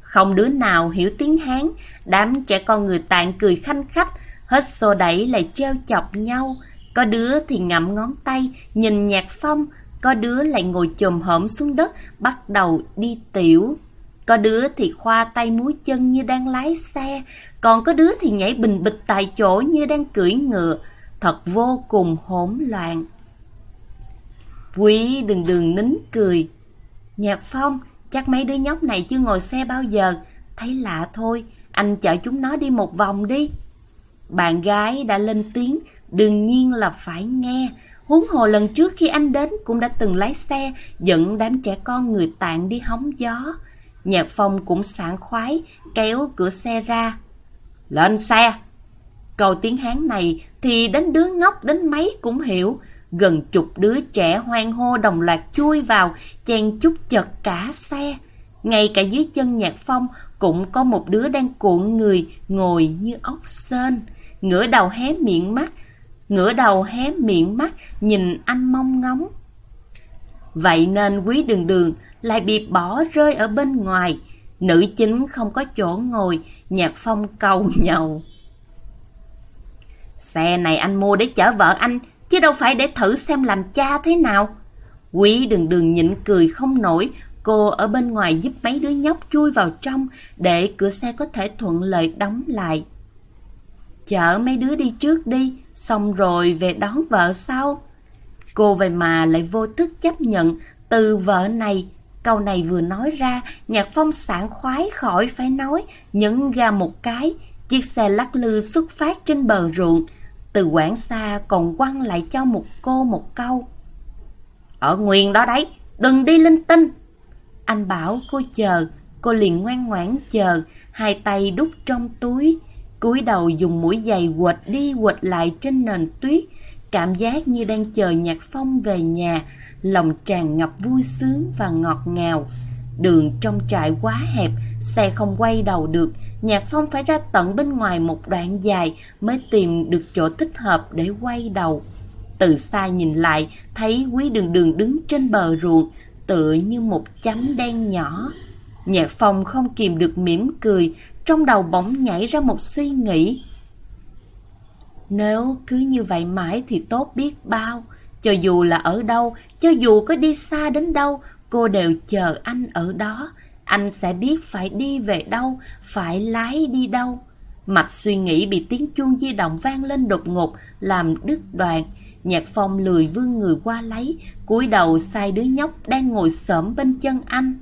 Không đứa nào hiểu tiếng Hán, đám trẻ con người tạng cười khanh khách, hết xô đẩy lại treo chọc nhau. Có đứa thì ngậm ngón tay, nhìn nhạc phong, có đứa lại ngồi chồm hổm xuống đất, bắt đầu đi tiểu. Có đứa thì khoa tay múi chân như đang lái xe, còn có đứa thì nhảy bình bịch tại chỗ như đang cưỡi ngựa. Thật vô cùng hỗn loạn. Quý đừng đừng nín cười. Nhạc Phong, chắc mấy đứa nhóc này chưa ngồi xe bao giờ. Thấy lạ thôi, anh chở chúng nó đi một vòng đi. Bạn gái đã lên tiếng, đương nhiên là phải nghe. Huống hồ lần trước khi anh đến cũng đã từng lái xe dẫn đám trẻ con người tạng đi hóng gió. Nhạc Phong cũng sảng khoái, kéo cửa xe ra. Lên xe! Câu tiếng Hán này thì đến đứa ngốc đến mấy cũng hiểu. Gần chục đứa trẻ hoang hô đồng loạt chui vào, chen chúc chật cả xe. Ngay cả dưới chân Nhạc Phong cũng có một đứa đang cuộn người, ngồi như ốc sên. Ngửa đầu hé miệng mắt, ngửa đầu hé miệng mắt, nhìn anh mong ngóng. Vậy nên quý đường đường lại bị bỏ rơi ở bên ngoài. Nữ chính không có chỗ ngồi, nhạc phong cầu nhầu. Xe này anh mua để chở vợ anh, chứ đâu phải để thử xem làm cha thế nào. Quý đường đường nhịn cười không nổi, cô ở bên ngoài giúp mấy đứa nhóc chui vào trong để cửa xe có thể thuận lợi đóng lại. Chở mấy đứa đi trước đi, xong rồi về đón vợ sau. Cô vậy mà lại vô thức chấp nhận từ vợ này. Câu này vừa nói ra, nhạc phong sảng khoái khỏi phải nói, nhấn ga một cái. Chiếc xe lắc lư xuất phát trên bờ ruộng. Từ quảng xa còn quăng lại cho một cô một câu. Ở nguyên đó đấy, đừng đi linh tinh. Anh bảo cô chờ, cô liền ngoan ngoãn chờ, hai tay đút trong túi cúi đầu dùng mũi giày quệt đi quệt lại trên nền tuyết, cảm giác như đang chờ nhạc phong về nhà, lòng tràn ngập vui sướng và ngọt ngào. Đường trong trại quá hẹp, xe không quay đầu được, nhạc phong phải ra tận bên ngoài một đoạn dài mới tìm được chỗ thích hợp để quay đầu. Từ xa nhìn lại, thấy quý đường đường đứng trên bờ ruộng, tựa như một chấm đen nhỏ. Nhạc phong không kìm được mỉm cười, trong đầu bỗng nhảy ra một suy nghĩ. Nếu cứ như vậy mãi thì tốt biết bao. Cho dù là ở đâu, cho dù có đi xa đến đâu, cô đều chờ anh ở đó. Anh sẽ biết phải đi về đâu, phải lái đi đâu. Mạch suy nghĩ bị tiếng chuông di động vang lên đột ngột, làm đứt đoạn. Nhạc phong lười vương người qua lấy, cúi đầu sai đứa nhóc đang ngồi sớm bên chân anh.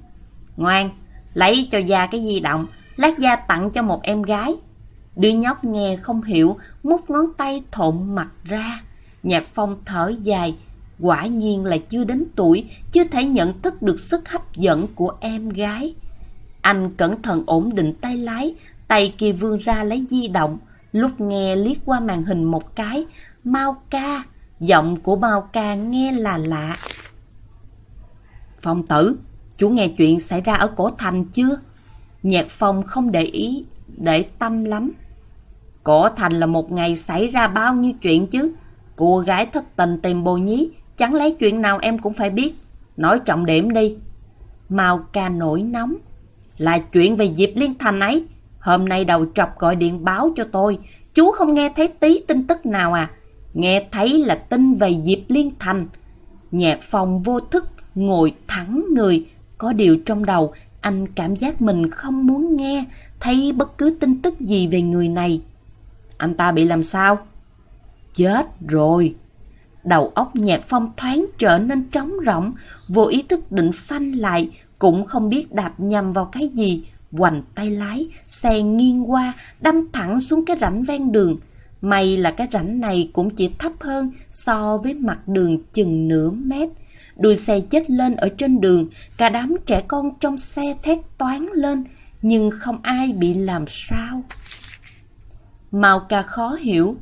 Ngoan, lấy cho ra cái di động, lát gia tặng cho một em gái. Đứa nhóc nghe không hiểu, mút ngón tay thộn mặt ra. Nhạc phong thở dài, quả nhiên là chưa đến tuổi, chưa thể nhận thức được sức hấp dẫn của em gái. Anh cẩn thận ổn định tay lái, tay kia vươn ra lấy di động, lúc nghe liếc qua màn hình một cái, Mao ca, giọng của Mao ca nghe là lạ. Phong tử, chú nghe chuyện xảy ra ở cổ thành chưa? Nhạc phong không để ý, để tâm lắm. Cổ thành là một ngày xảy ra bao nhiêu chuyện chứ. Cô gái thất tình tìm bồ nhí, chẳng lấy chuyện nào em cũng phải biết. Nói trọng điểm đi. Mao ca nổi nóng. Là chuyện về Diệp Liên Thành ấy. Hôm nay đầu trọc gọi điện báo cho tôi. Chú không nghe thấy tí tin tức nào à? Nghe thấy là tin về Diệp Liên Thành. Nhạc phong vô thức, ngồi thẳng người. Có điều trong đầu anh cảm giác mình không muốn nghe, thấy bất cứ tin tức gì về người này. Anh ta bị làm sao? Chết rồi. Đầu óc nhạc phong thoáng trở nên trống rỗng, vô ý thức định phanh lại, cũng không biết đạp nhầm vào cái gì. Hoành tay lái, xe nghiêng qua, đâm thẳng xuống cái rãnh ven đường. May là cái rãnh này cũng chỉ thấp hơn so với mặt đường chừng nửa mét đuôi xe chết lên ở trên đường, cả đám trẻ con trong xe thét toán lên, nhưng không ai bị làm sao. Mao ca khó hiểu.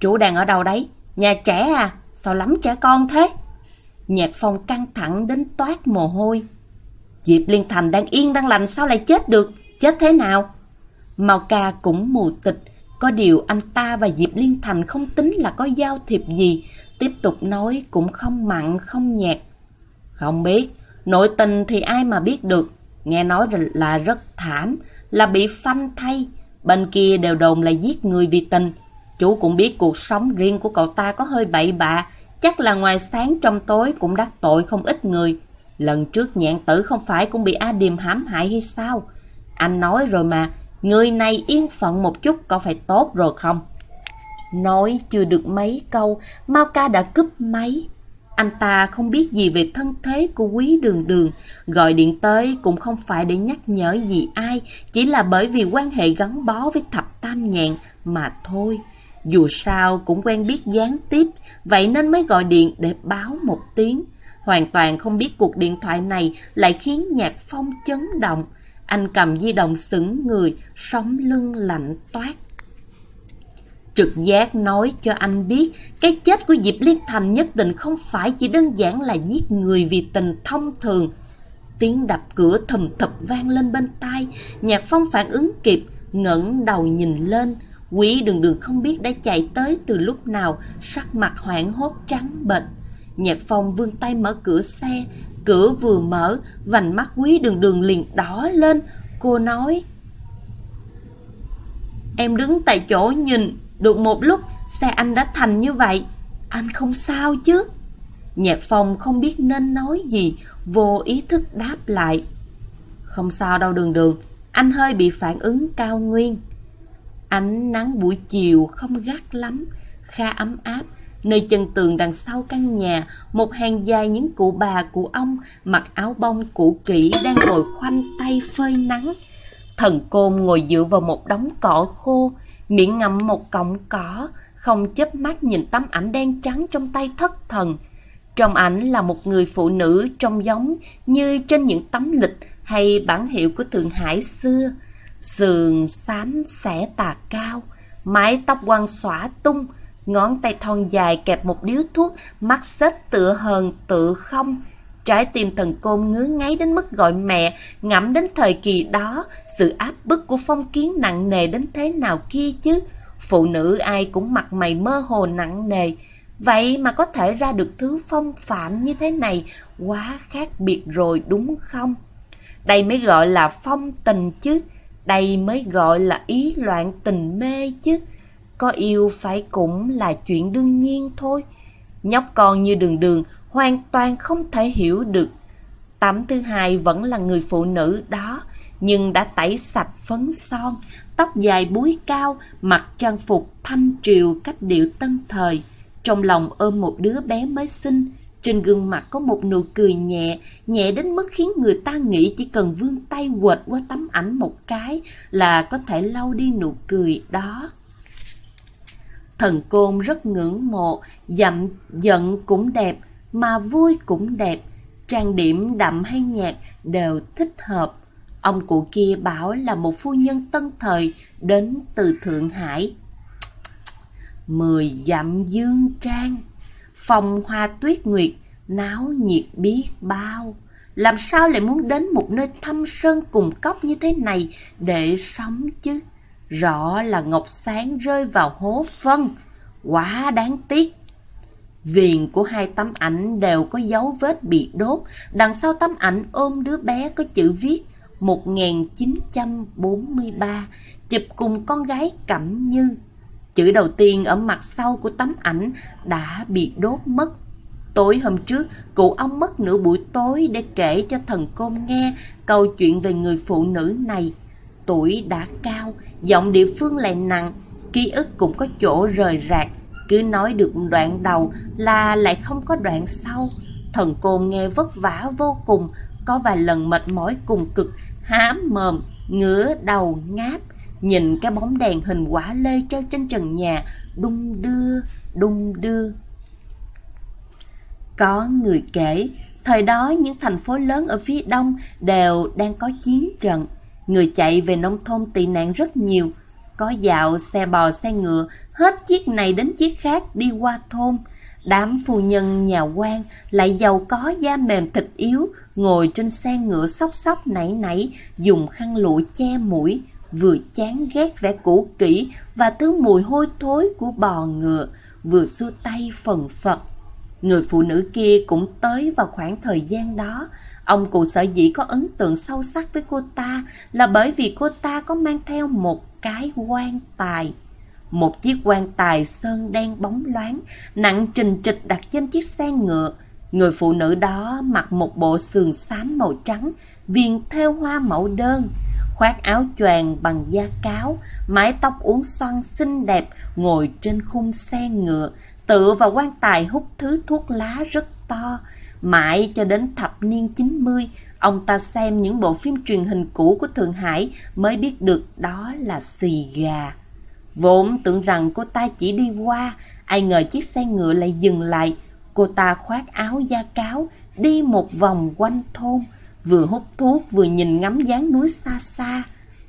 Chủ đàn ở đâu đấy? Nhà trẻ à? Sao lắm trẻ con thế? Nhạc phong căng thẳng đến toát mồ hôi. Diệp Liên Thành đang yên đang lành sao lại chết được? Chết thế nào? Mao ca cũng mù tịch. Có điều anh ta và Diệp Liên Thành không tính là có giao thiệp gì. Tiếp tục nói cũng không mặn không nhạt. Không biết. Nội tình thì ai mà biết được. Nghe nói là rất thảm. Là bị phanh thay. Bên kia đều đồn là giết người vì tình. Chú cũng biết cuộc sống riêng của cậu ta có hơi bậy bạ. Chắc là ngoài sáng trong tối cũng đắc tội không ít người. Lần trước nhạn tử không phải cũng bị A Điềm hãm hại hay sao? Anh nói rồi mà, người này yên phận một chút có phải tốt rồi không? Nói chưa được mấy câu, Mao Ca đã cúp máy. Anh ta không biết gì về thân thế của quý đường đường, gọi điện tới cũng không phải để nhắc nhở gì ai, chỉ là bởi vì quan hệ gắn bó với thập tam nhạn mà thôi. Dù sao cũng quen biết gián tiếp, vậy nên mới gọi điện để báo một tiếng. Hoàn toàn không biết cuộc điện thoại này lại khiến Nhạc Phong chấn động. Anh cầm di động sững người, sóng lưng lạnh toát. Trực giác nói cho anh biết cái chết của Diệp Liên Thành nhất định không phải chỉ đơn giản là giết người vì tình thông thường. Tiếng đập cửa thầm thập vang lên bên tai, Nhạc Phong phản ứng kịp, ngẩng đầu nhìn lên. Quý đường đường không biết đã chạy tới từ lúc nào, sắc mặt hoảng hốt trắng bệch. Nhạc Phong vươn tay mở cửa xe, cửa vừa mở, vành mắt quý đường đường liền đỏ lên. Cô nói, Em đứng tại chỗ nhìn, được một lúc, xe anh đã thành như vậy. Anh không sao chứ? Nhạc Phong không biết nên nói gì, vô ý thức đáp lại. Không sao đâu đường đường, anh hơi bị phản ứng cao nguyên. Ánh nắng buổi chiều không gắt lắm, khá ấm áp. Nơi chân tường đằng sau căn nhà, một hàng dài những cụ bà cụ ông mặc áo bông cũ kỹ đang ngồi khoanh tay phơi nắng. Thần côn ngồi dựa vào một đống cỏ khô, miệng ngậm một cọng cỏ, không chớp mắt nhìn tấm ảnh đen trắng trong tay thất thần. Trong ảnh là một người phụ nữ trông giống như trên những tấm lịch hay bản hiệu của Thượng Hải xưa. Sườn xám xẻ tà cao, mái tóc quăng xõa tung, ngón tay thon dài kẹp một điếu thuốc, mắt xếch tựa hờn tự không. Trái tim thần côn ngứa ngáy đến mức gọi mẹ, ngẫm đến thời kỳ đó, sự áp bức của phong kiến nặng nề đến thế nào kia chứ. Phụ nữ ai cũng mặt mày mơ hồ nặng nề, vậy mà có thể ra được thứ phong phạm như thế này, quá khác biệt rồi đúng không? Đây mới gọi là phong tình chứ. Đây mới gọi là ý loạn tình mê chứ. Có yêu phải cũng là chuyện đương nhiên thôi. Nhóc con như đường đường hoàn toàn không thể hiểu được. Tắm thứ hai vẫn là người phụ nữ đó, nhưng đã tẩy sạch phấn son, tóc dài búi cao, mặc trang phục thanh triều cách điệu tân thời. Trong lòng ôm một đứa bé mới sinh, trên gương mặt có một nụ cười nhẹ, nhẹ đến mức khiến người ta nghĩ chỉ cần vươn tay quệt qua tấm ảnh một cái là có thể lau đi nụ cười đó. Thần Côn rất ngưỡng mộ, dặm giận cũng đẹp, mà vui cũng đẹp. Trang điểm đậm hay nhạt đều thích hợp. Ông cụ kia bảo là một phu nhân tân thời đến từ Thượng Hải. Mười dặm dương trang, phòng hoa tuyết nguyệt náo nhiệt biết bao. Làm sao lại muốn đến một nơi thâm sơn cùng cốc như thế này để sống chứ? Rõ là Ngọc Sáng rơi vào hố phân. Quá đáng tiếc. Viền của hai tấm ảnh đều có dấu vết bị đốt. Đằng sau tấm ảnh ôm đứa bé có chữ viết 1943, chụp cùng con gái Cẩm Như. Chữ đầu tiên ở mặt sau của tấm ảnh đã bị đốt mất. Tối hôm trước, cụ ông mất nửa buổi tối để kể cho thần côn nghe câu chuyện về người phụ nữ này. Tuổi đã cao, giọng địa phương lại nặng, ký ức cũng có chỗ rời rạc. Cứ nói được đoạn đầu là lại không có đoạn sau. Thần côn nghe vất vả vô cùng, có vài lần mệt mỏi cùng cực, hám mồm, ngửa đầu ngáp, nhìn cái bóng đèn hình quả lê treo trên trần nhà, đung đưa, đung đưa. Có người kể, thời đó những thành phố lớn ở phía đông đều đang có chiến trận. Người chạy về nông thôn tị nạn rất nhiều. Có dạo xe bò xe ngựa, hết chiếc này đến chiếc khác đi qua thôn. Đám phu nhân nhà quan lại giàu có da mềm thịt yếu, ngồi trên xe ngựa sóc sóc nảy nảy, dùng khăn lụa che mũi, vừa chán ghét vẻ cũ kỹ và thứ mùi hôi thối của bò ngựa, vừa xua tay phần phật. Người phụ nữ kia cũng tới vào khoảng thời gian đó. Ông cụ sở dĩ có ấn tượng sâu sắc với cô ta là bởi vì cô ta có mang theo một cái quan tài. Một chiếc quan tài sơn đen bóng loáng, nặng trình trịch đặt trên chiếc xe ngựa. Người phụ nữ đó mặc một bộ sườn xám màu trắng, viền theo hoa mẫu đơn, khoác áo choàng bằng da cáo, mái tóc uốn xoăn xinh đẹp, ngồi trên khung xe ngựa, tựa vào quan tài hút thứ thuốc lá rất to. Mãi cho đến thập niên 90, ông ta xem những bộ phim truyền hình cũ của Thượng Hải mới biết được đó là xì gà. Vốn tưởng rằng cô ta chỉ đi qua, ai ngờ chiếc xe ngựa lại dừng lại. Cô ta khoác áo da cáo, đi một vòng quanh thôn, vừa hút thuốc vừa nhìn ngắm dáng núi xa xa.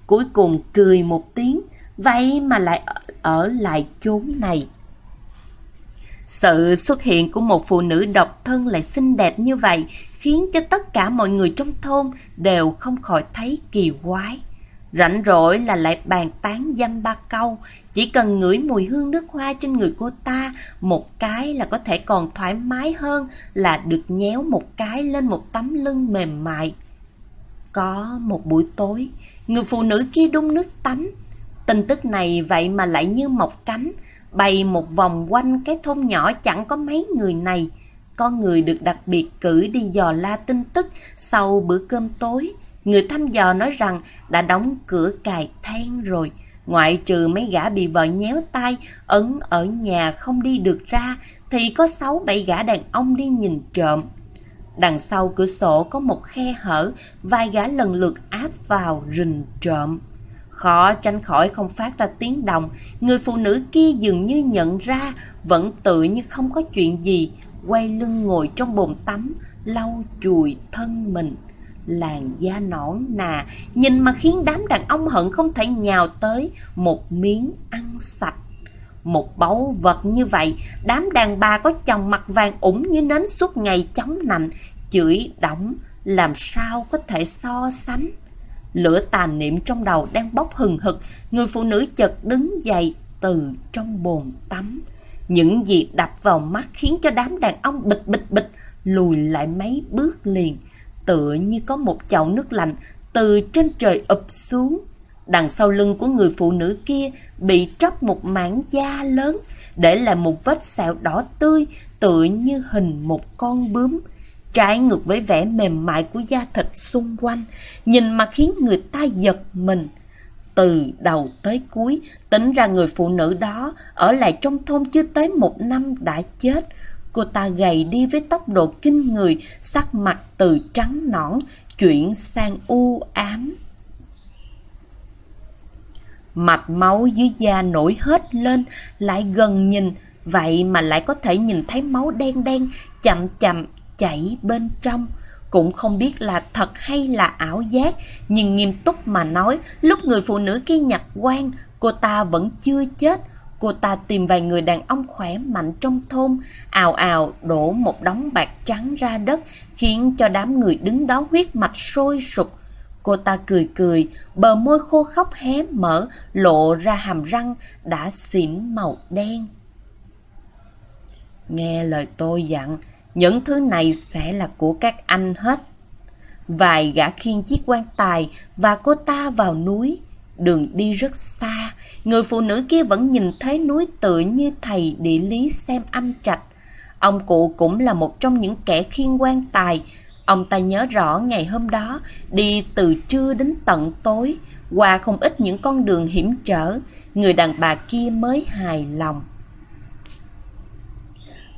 Cuối cùng cười một tiếng, vậy mà lại ở lại chốn này. Sự xuất hiện của một phụ nữ độc thân lại xinh đẹp như vậy khiến cho tất cả mọi người trong thôn đều không khỏi thấy kỳ quái. Rảnh rỗi là lại bàn tán dăm ba câu, chỉ cần ngửi mùi hương nước hoa trên người cô ta một cái là có thể còn thoải mái hơn là được nhéo một cái lên một tấm lưng mềm mại. Có một buổi tối, người phụ nữ kia đun nước tắm. Tin tức này vậy mà lại như mọc cánh, bay một vòng quanh cái thôn nhỏ chẳng có mấy người này. Con người được đặc biệt cử đi dò la tin tức sau bữa cơm tối. Người thăm dò nói rằng đã đóng cửa cài then rồi. Ngoại trừ mấy gã bị vợ nhéo tay, ấn ở nhà không đi được ra, thì có sáu bảy gã đàn ông đi nhìn trộm. Đằng sau cửa sổ có một khe hở, vài gã lần lượt áp vào rình trộm. Khó tránh khỏi không phát ra tiếng động, người phụ nữ kia dường như nhận ra, vẫn tự như không có chuyện gì, quay lưng ngồi trong bồn tắm, lau chùi thân mình. Làn da nõn nà, nhìn mà khiến đám đàn ông hận không thể nhào tới một miếng ăn sạch. Một báu vật như vậy, đám đàn bà có chồng mặt vàng ủng như nến suốt ngày chống nạnh, chửi đóng, làm sao có thể so sánh. Lửa tàn niệm trong đầu đang bốc hừng hực, người phụ nữ chợt đứng dậy từ trong bồn tắm. Những gì đập vào mắt khiến cho đám đàn ông bịch bịch bịch lùi lại mấy bước liền, tựa như có một chậu nước lạnh từ trên trời ụp xuống. Đằng sau lưng của người phụ nữ kia bị tróc một mảng da lớn, để lại một vết sẹo đỏ tươi tựa như hình một con bướm trái ngược với vẻ mềm mại của da thịt xung quanh, nhìn mà khiến người ta giật mình. Từ đầu tới cuối, tính ra người phụ nữ đó ở lại trong thôn chưa tới một năm đã chết. Cô ta gầy đi với tốc độ kinh người, sắc mặt từ trắng nõn, chuyển sang u ám. Mạch máu dưới da nổi hết lên, lại gần nhìn, vậy mà lại có thể nhìn thấy máu đen đen, chậm chậm chảy bên trong. Cũng không biết là thật hay là ảo giác, nhưng nghiêm túc mà nói, lúc người phụ nữ kia nhặt quan, cô ta vẫn chưa chết. Cô ta tìm vài người đàn ông khỏe mạnh trong thôn, ào ào đổ một đống bạc trắng ra đất, khiến cho đám người đứng đó huyết mạch sôi sục. Cô ta cười cười, bờ môi khô khóc hé mở, lộ ra hàm răng đã xỉn màu đen. Nghe lời tôi dặn, những thứ này sẽ là của các anh hết. Vài gã khiêng chiếc quan tài và cô ta vào núi. Đường đi rất xa, người phụ nữ kia vẫn nhìn thấy núi tựa như thầy địa lý xem âm trạch. Ông cụ cũng là một trong những kẻ khiêng quan tài. Ông ta nhớ rõ ngày hôm đó, đi từ trưa đến tận tối, qua không ít những con đường hiểm trở, người đàn bà kia mới hài lòng.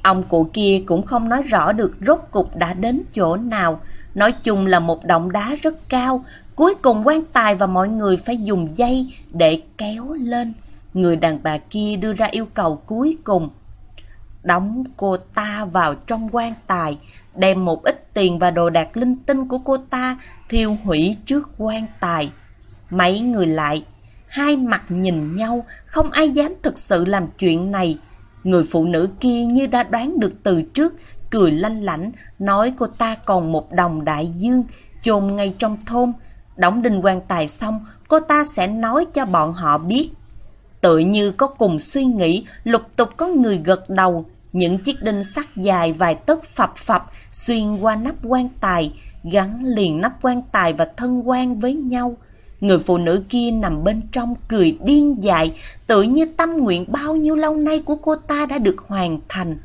Ông cụ kia cũng không nói rõ được rốt cục đã đến chỗ nào. Nói chung là một động đá rất cao. Cuối cùng quan tài và mọi người phải dùng dây để kéo lên. Người đàn bà kia đưa ra yêu cầu cuối cùng. đóng cô ta vào trong quan tài, đem một ít tiền và đồ đạc linh tinh của cô ta thiêu hủy trước quan tài. Mấy người lại, hai mặt nhìn nhau, không ai dám thực sự làm chuyện này. Người phụ nữ kia như đã đoán được từ trước, cười lanh lảnh, nói cô ta còn một đồng đại dương, chôn ngay trong thôn. Đóng đinh quan tài xong, cô ta sẽ nói cho bọn họ biết. Tự như có cùng suy nghĩ, lục tục có người gật đầu, những chiếc đinh sắt dài vài tấc phập phập xuyên qua nắp quan tài, gắn liền nắp quan tài và thân quan với nhau. Người phụ nữ kia nằm bên trong cười điên dại, tự như tâm nguyện bao nhiêu lâu nay của cô ta đã được hoàn thành.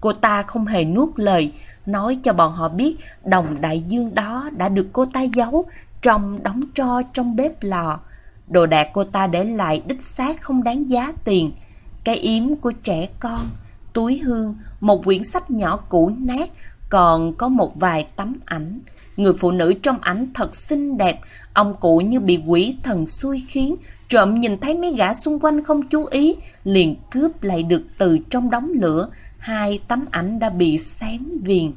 Cô ta không hề nuốt lời, nói cho bọn họ biết đồng đại dương đó đã được cô ta giấu trong đóng tro trong bếp lò. Đồ đạc cô ta để lại đích xác không đáng giá tiền. Cái yếm của trẻ con, túi hương, một quyển sách nhỏ cũ nát, còn có một vài tấm ảnh. Người phụ nữ trong ảnh thật xinh đẹp, ông cụ như bị quỷ thần xui khiến, trộm nhìn thấy mấy gã xung quanh không chú ý, liền cướp lại được từ trong đống lửa, hai tấm ảnh đã bị xém viền.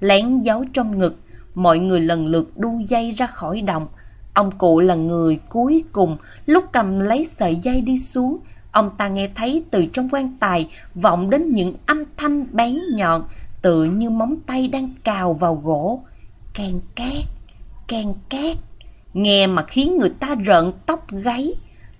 Lén giấu trong ngực, mọi người lần lượt đu dây ra khỏi động. Ông cụ là người cuối cùng, lúc cầm lấy sợi dây đi xuống, ông ta nghe thấy từ trong quan tài vọng đến những âm thanh bén nhọn, tự như móng tay đang cào vào gỗ. Càng két, càng két, nghe mà khiến người ta rợn tóc gáy.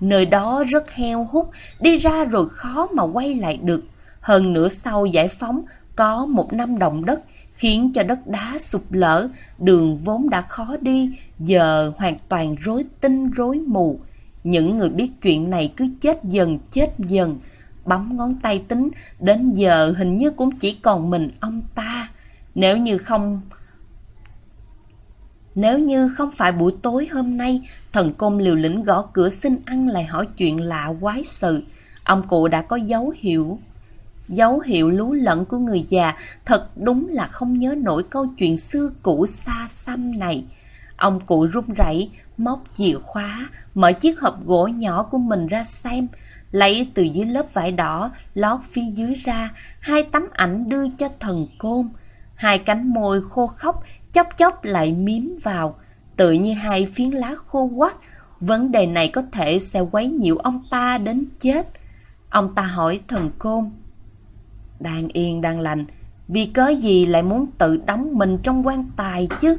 Nơi đó rất heo hút, đi ra rồi khó mà quay lại được. Hơn nữa sau giải phóng có một năm động đất, khiến cho đất đá sụp lở, đường vốn đã khó đi, giờ hoàn toàn rối tinh rối mù. Những người biết chuyện này cứ chết dần chết dần, bấm ngón tay tính, đến giờ hình như cũng chỉ còn mình ông ta. Nếu như không... Nếu như không phải buổi tối hôm nay, thần công liều lĩnh gõ cửa xin ăn lại hỏi chuyện lạ quái sự, ông cụ đã có dấu hiệu Dấu hiệu lú lẫn của người già thật đúng là không nhớ nổi câu chuyện xưa cũ xa xăm này. Ông cụ run rẩy móc chìa khóa, mở chiếc hộp gỗ nhỏ của mình ra xem, lấy từ dưới lớp vải đỏ, lót phía dưới ra, hai tấm ảnh đưa cho thần côn. Hai cánh môi khô khóc, chốc chốc lại miếm vào, tự như hai phiến lá khô quắt. Vấn đề này có thể sẽ quấy nhiễu ông ta đến chết. Ông ta hỏi thần côn đang yên đang lành, vì cớ gì lại muốn tự đóng mình trong quan tài chứ?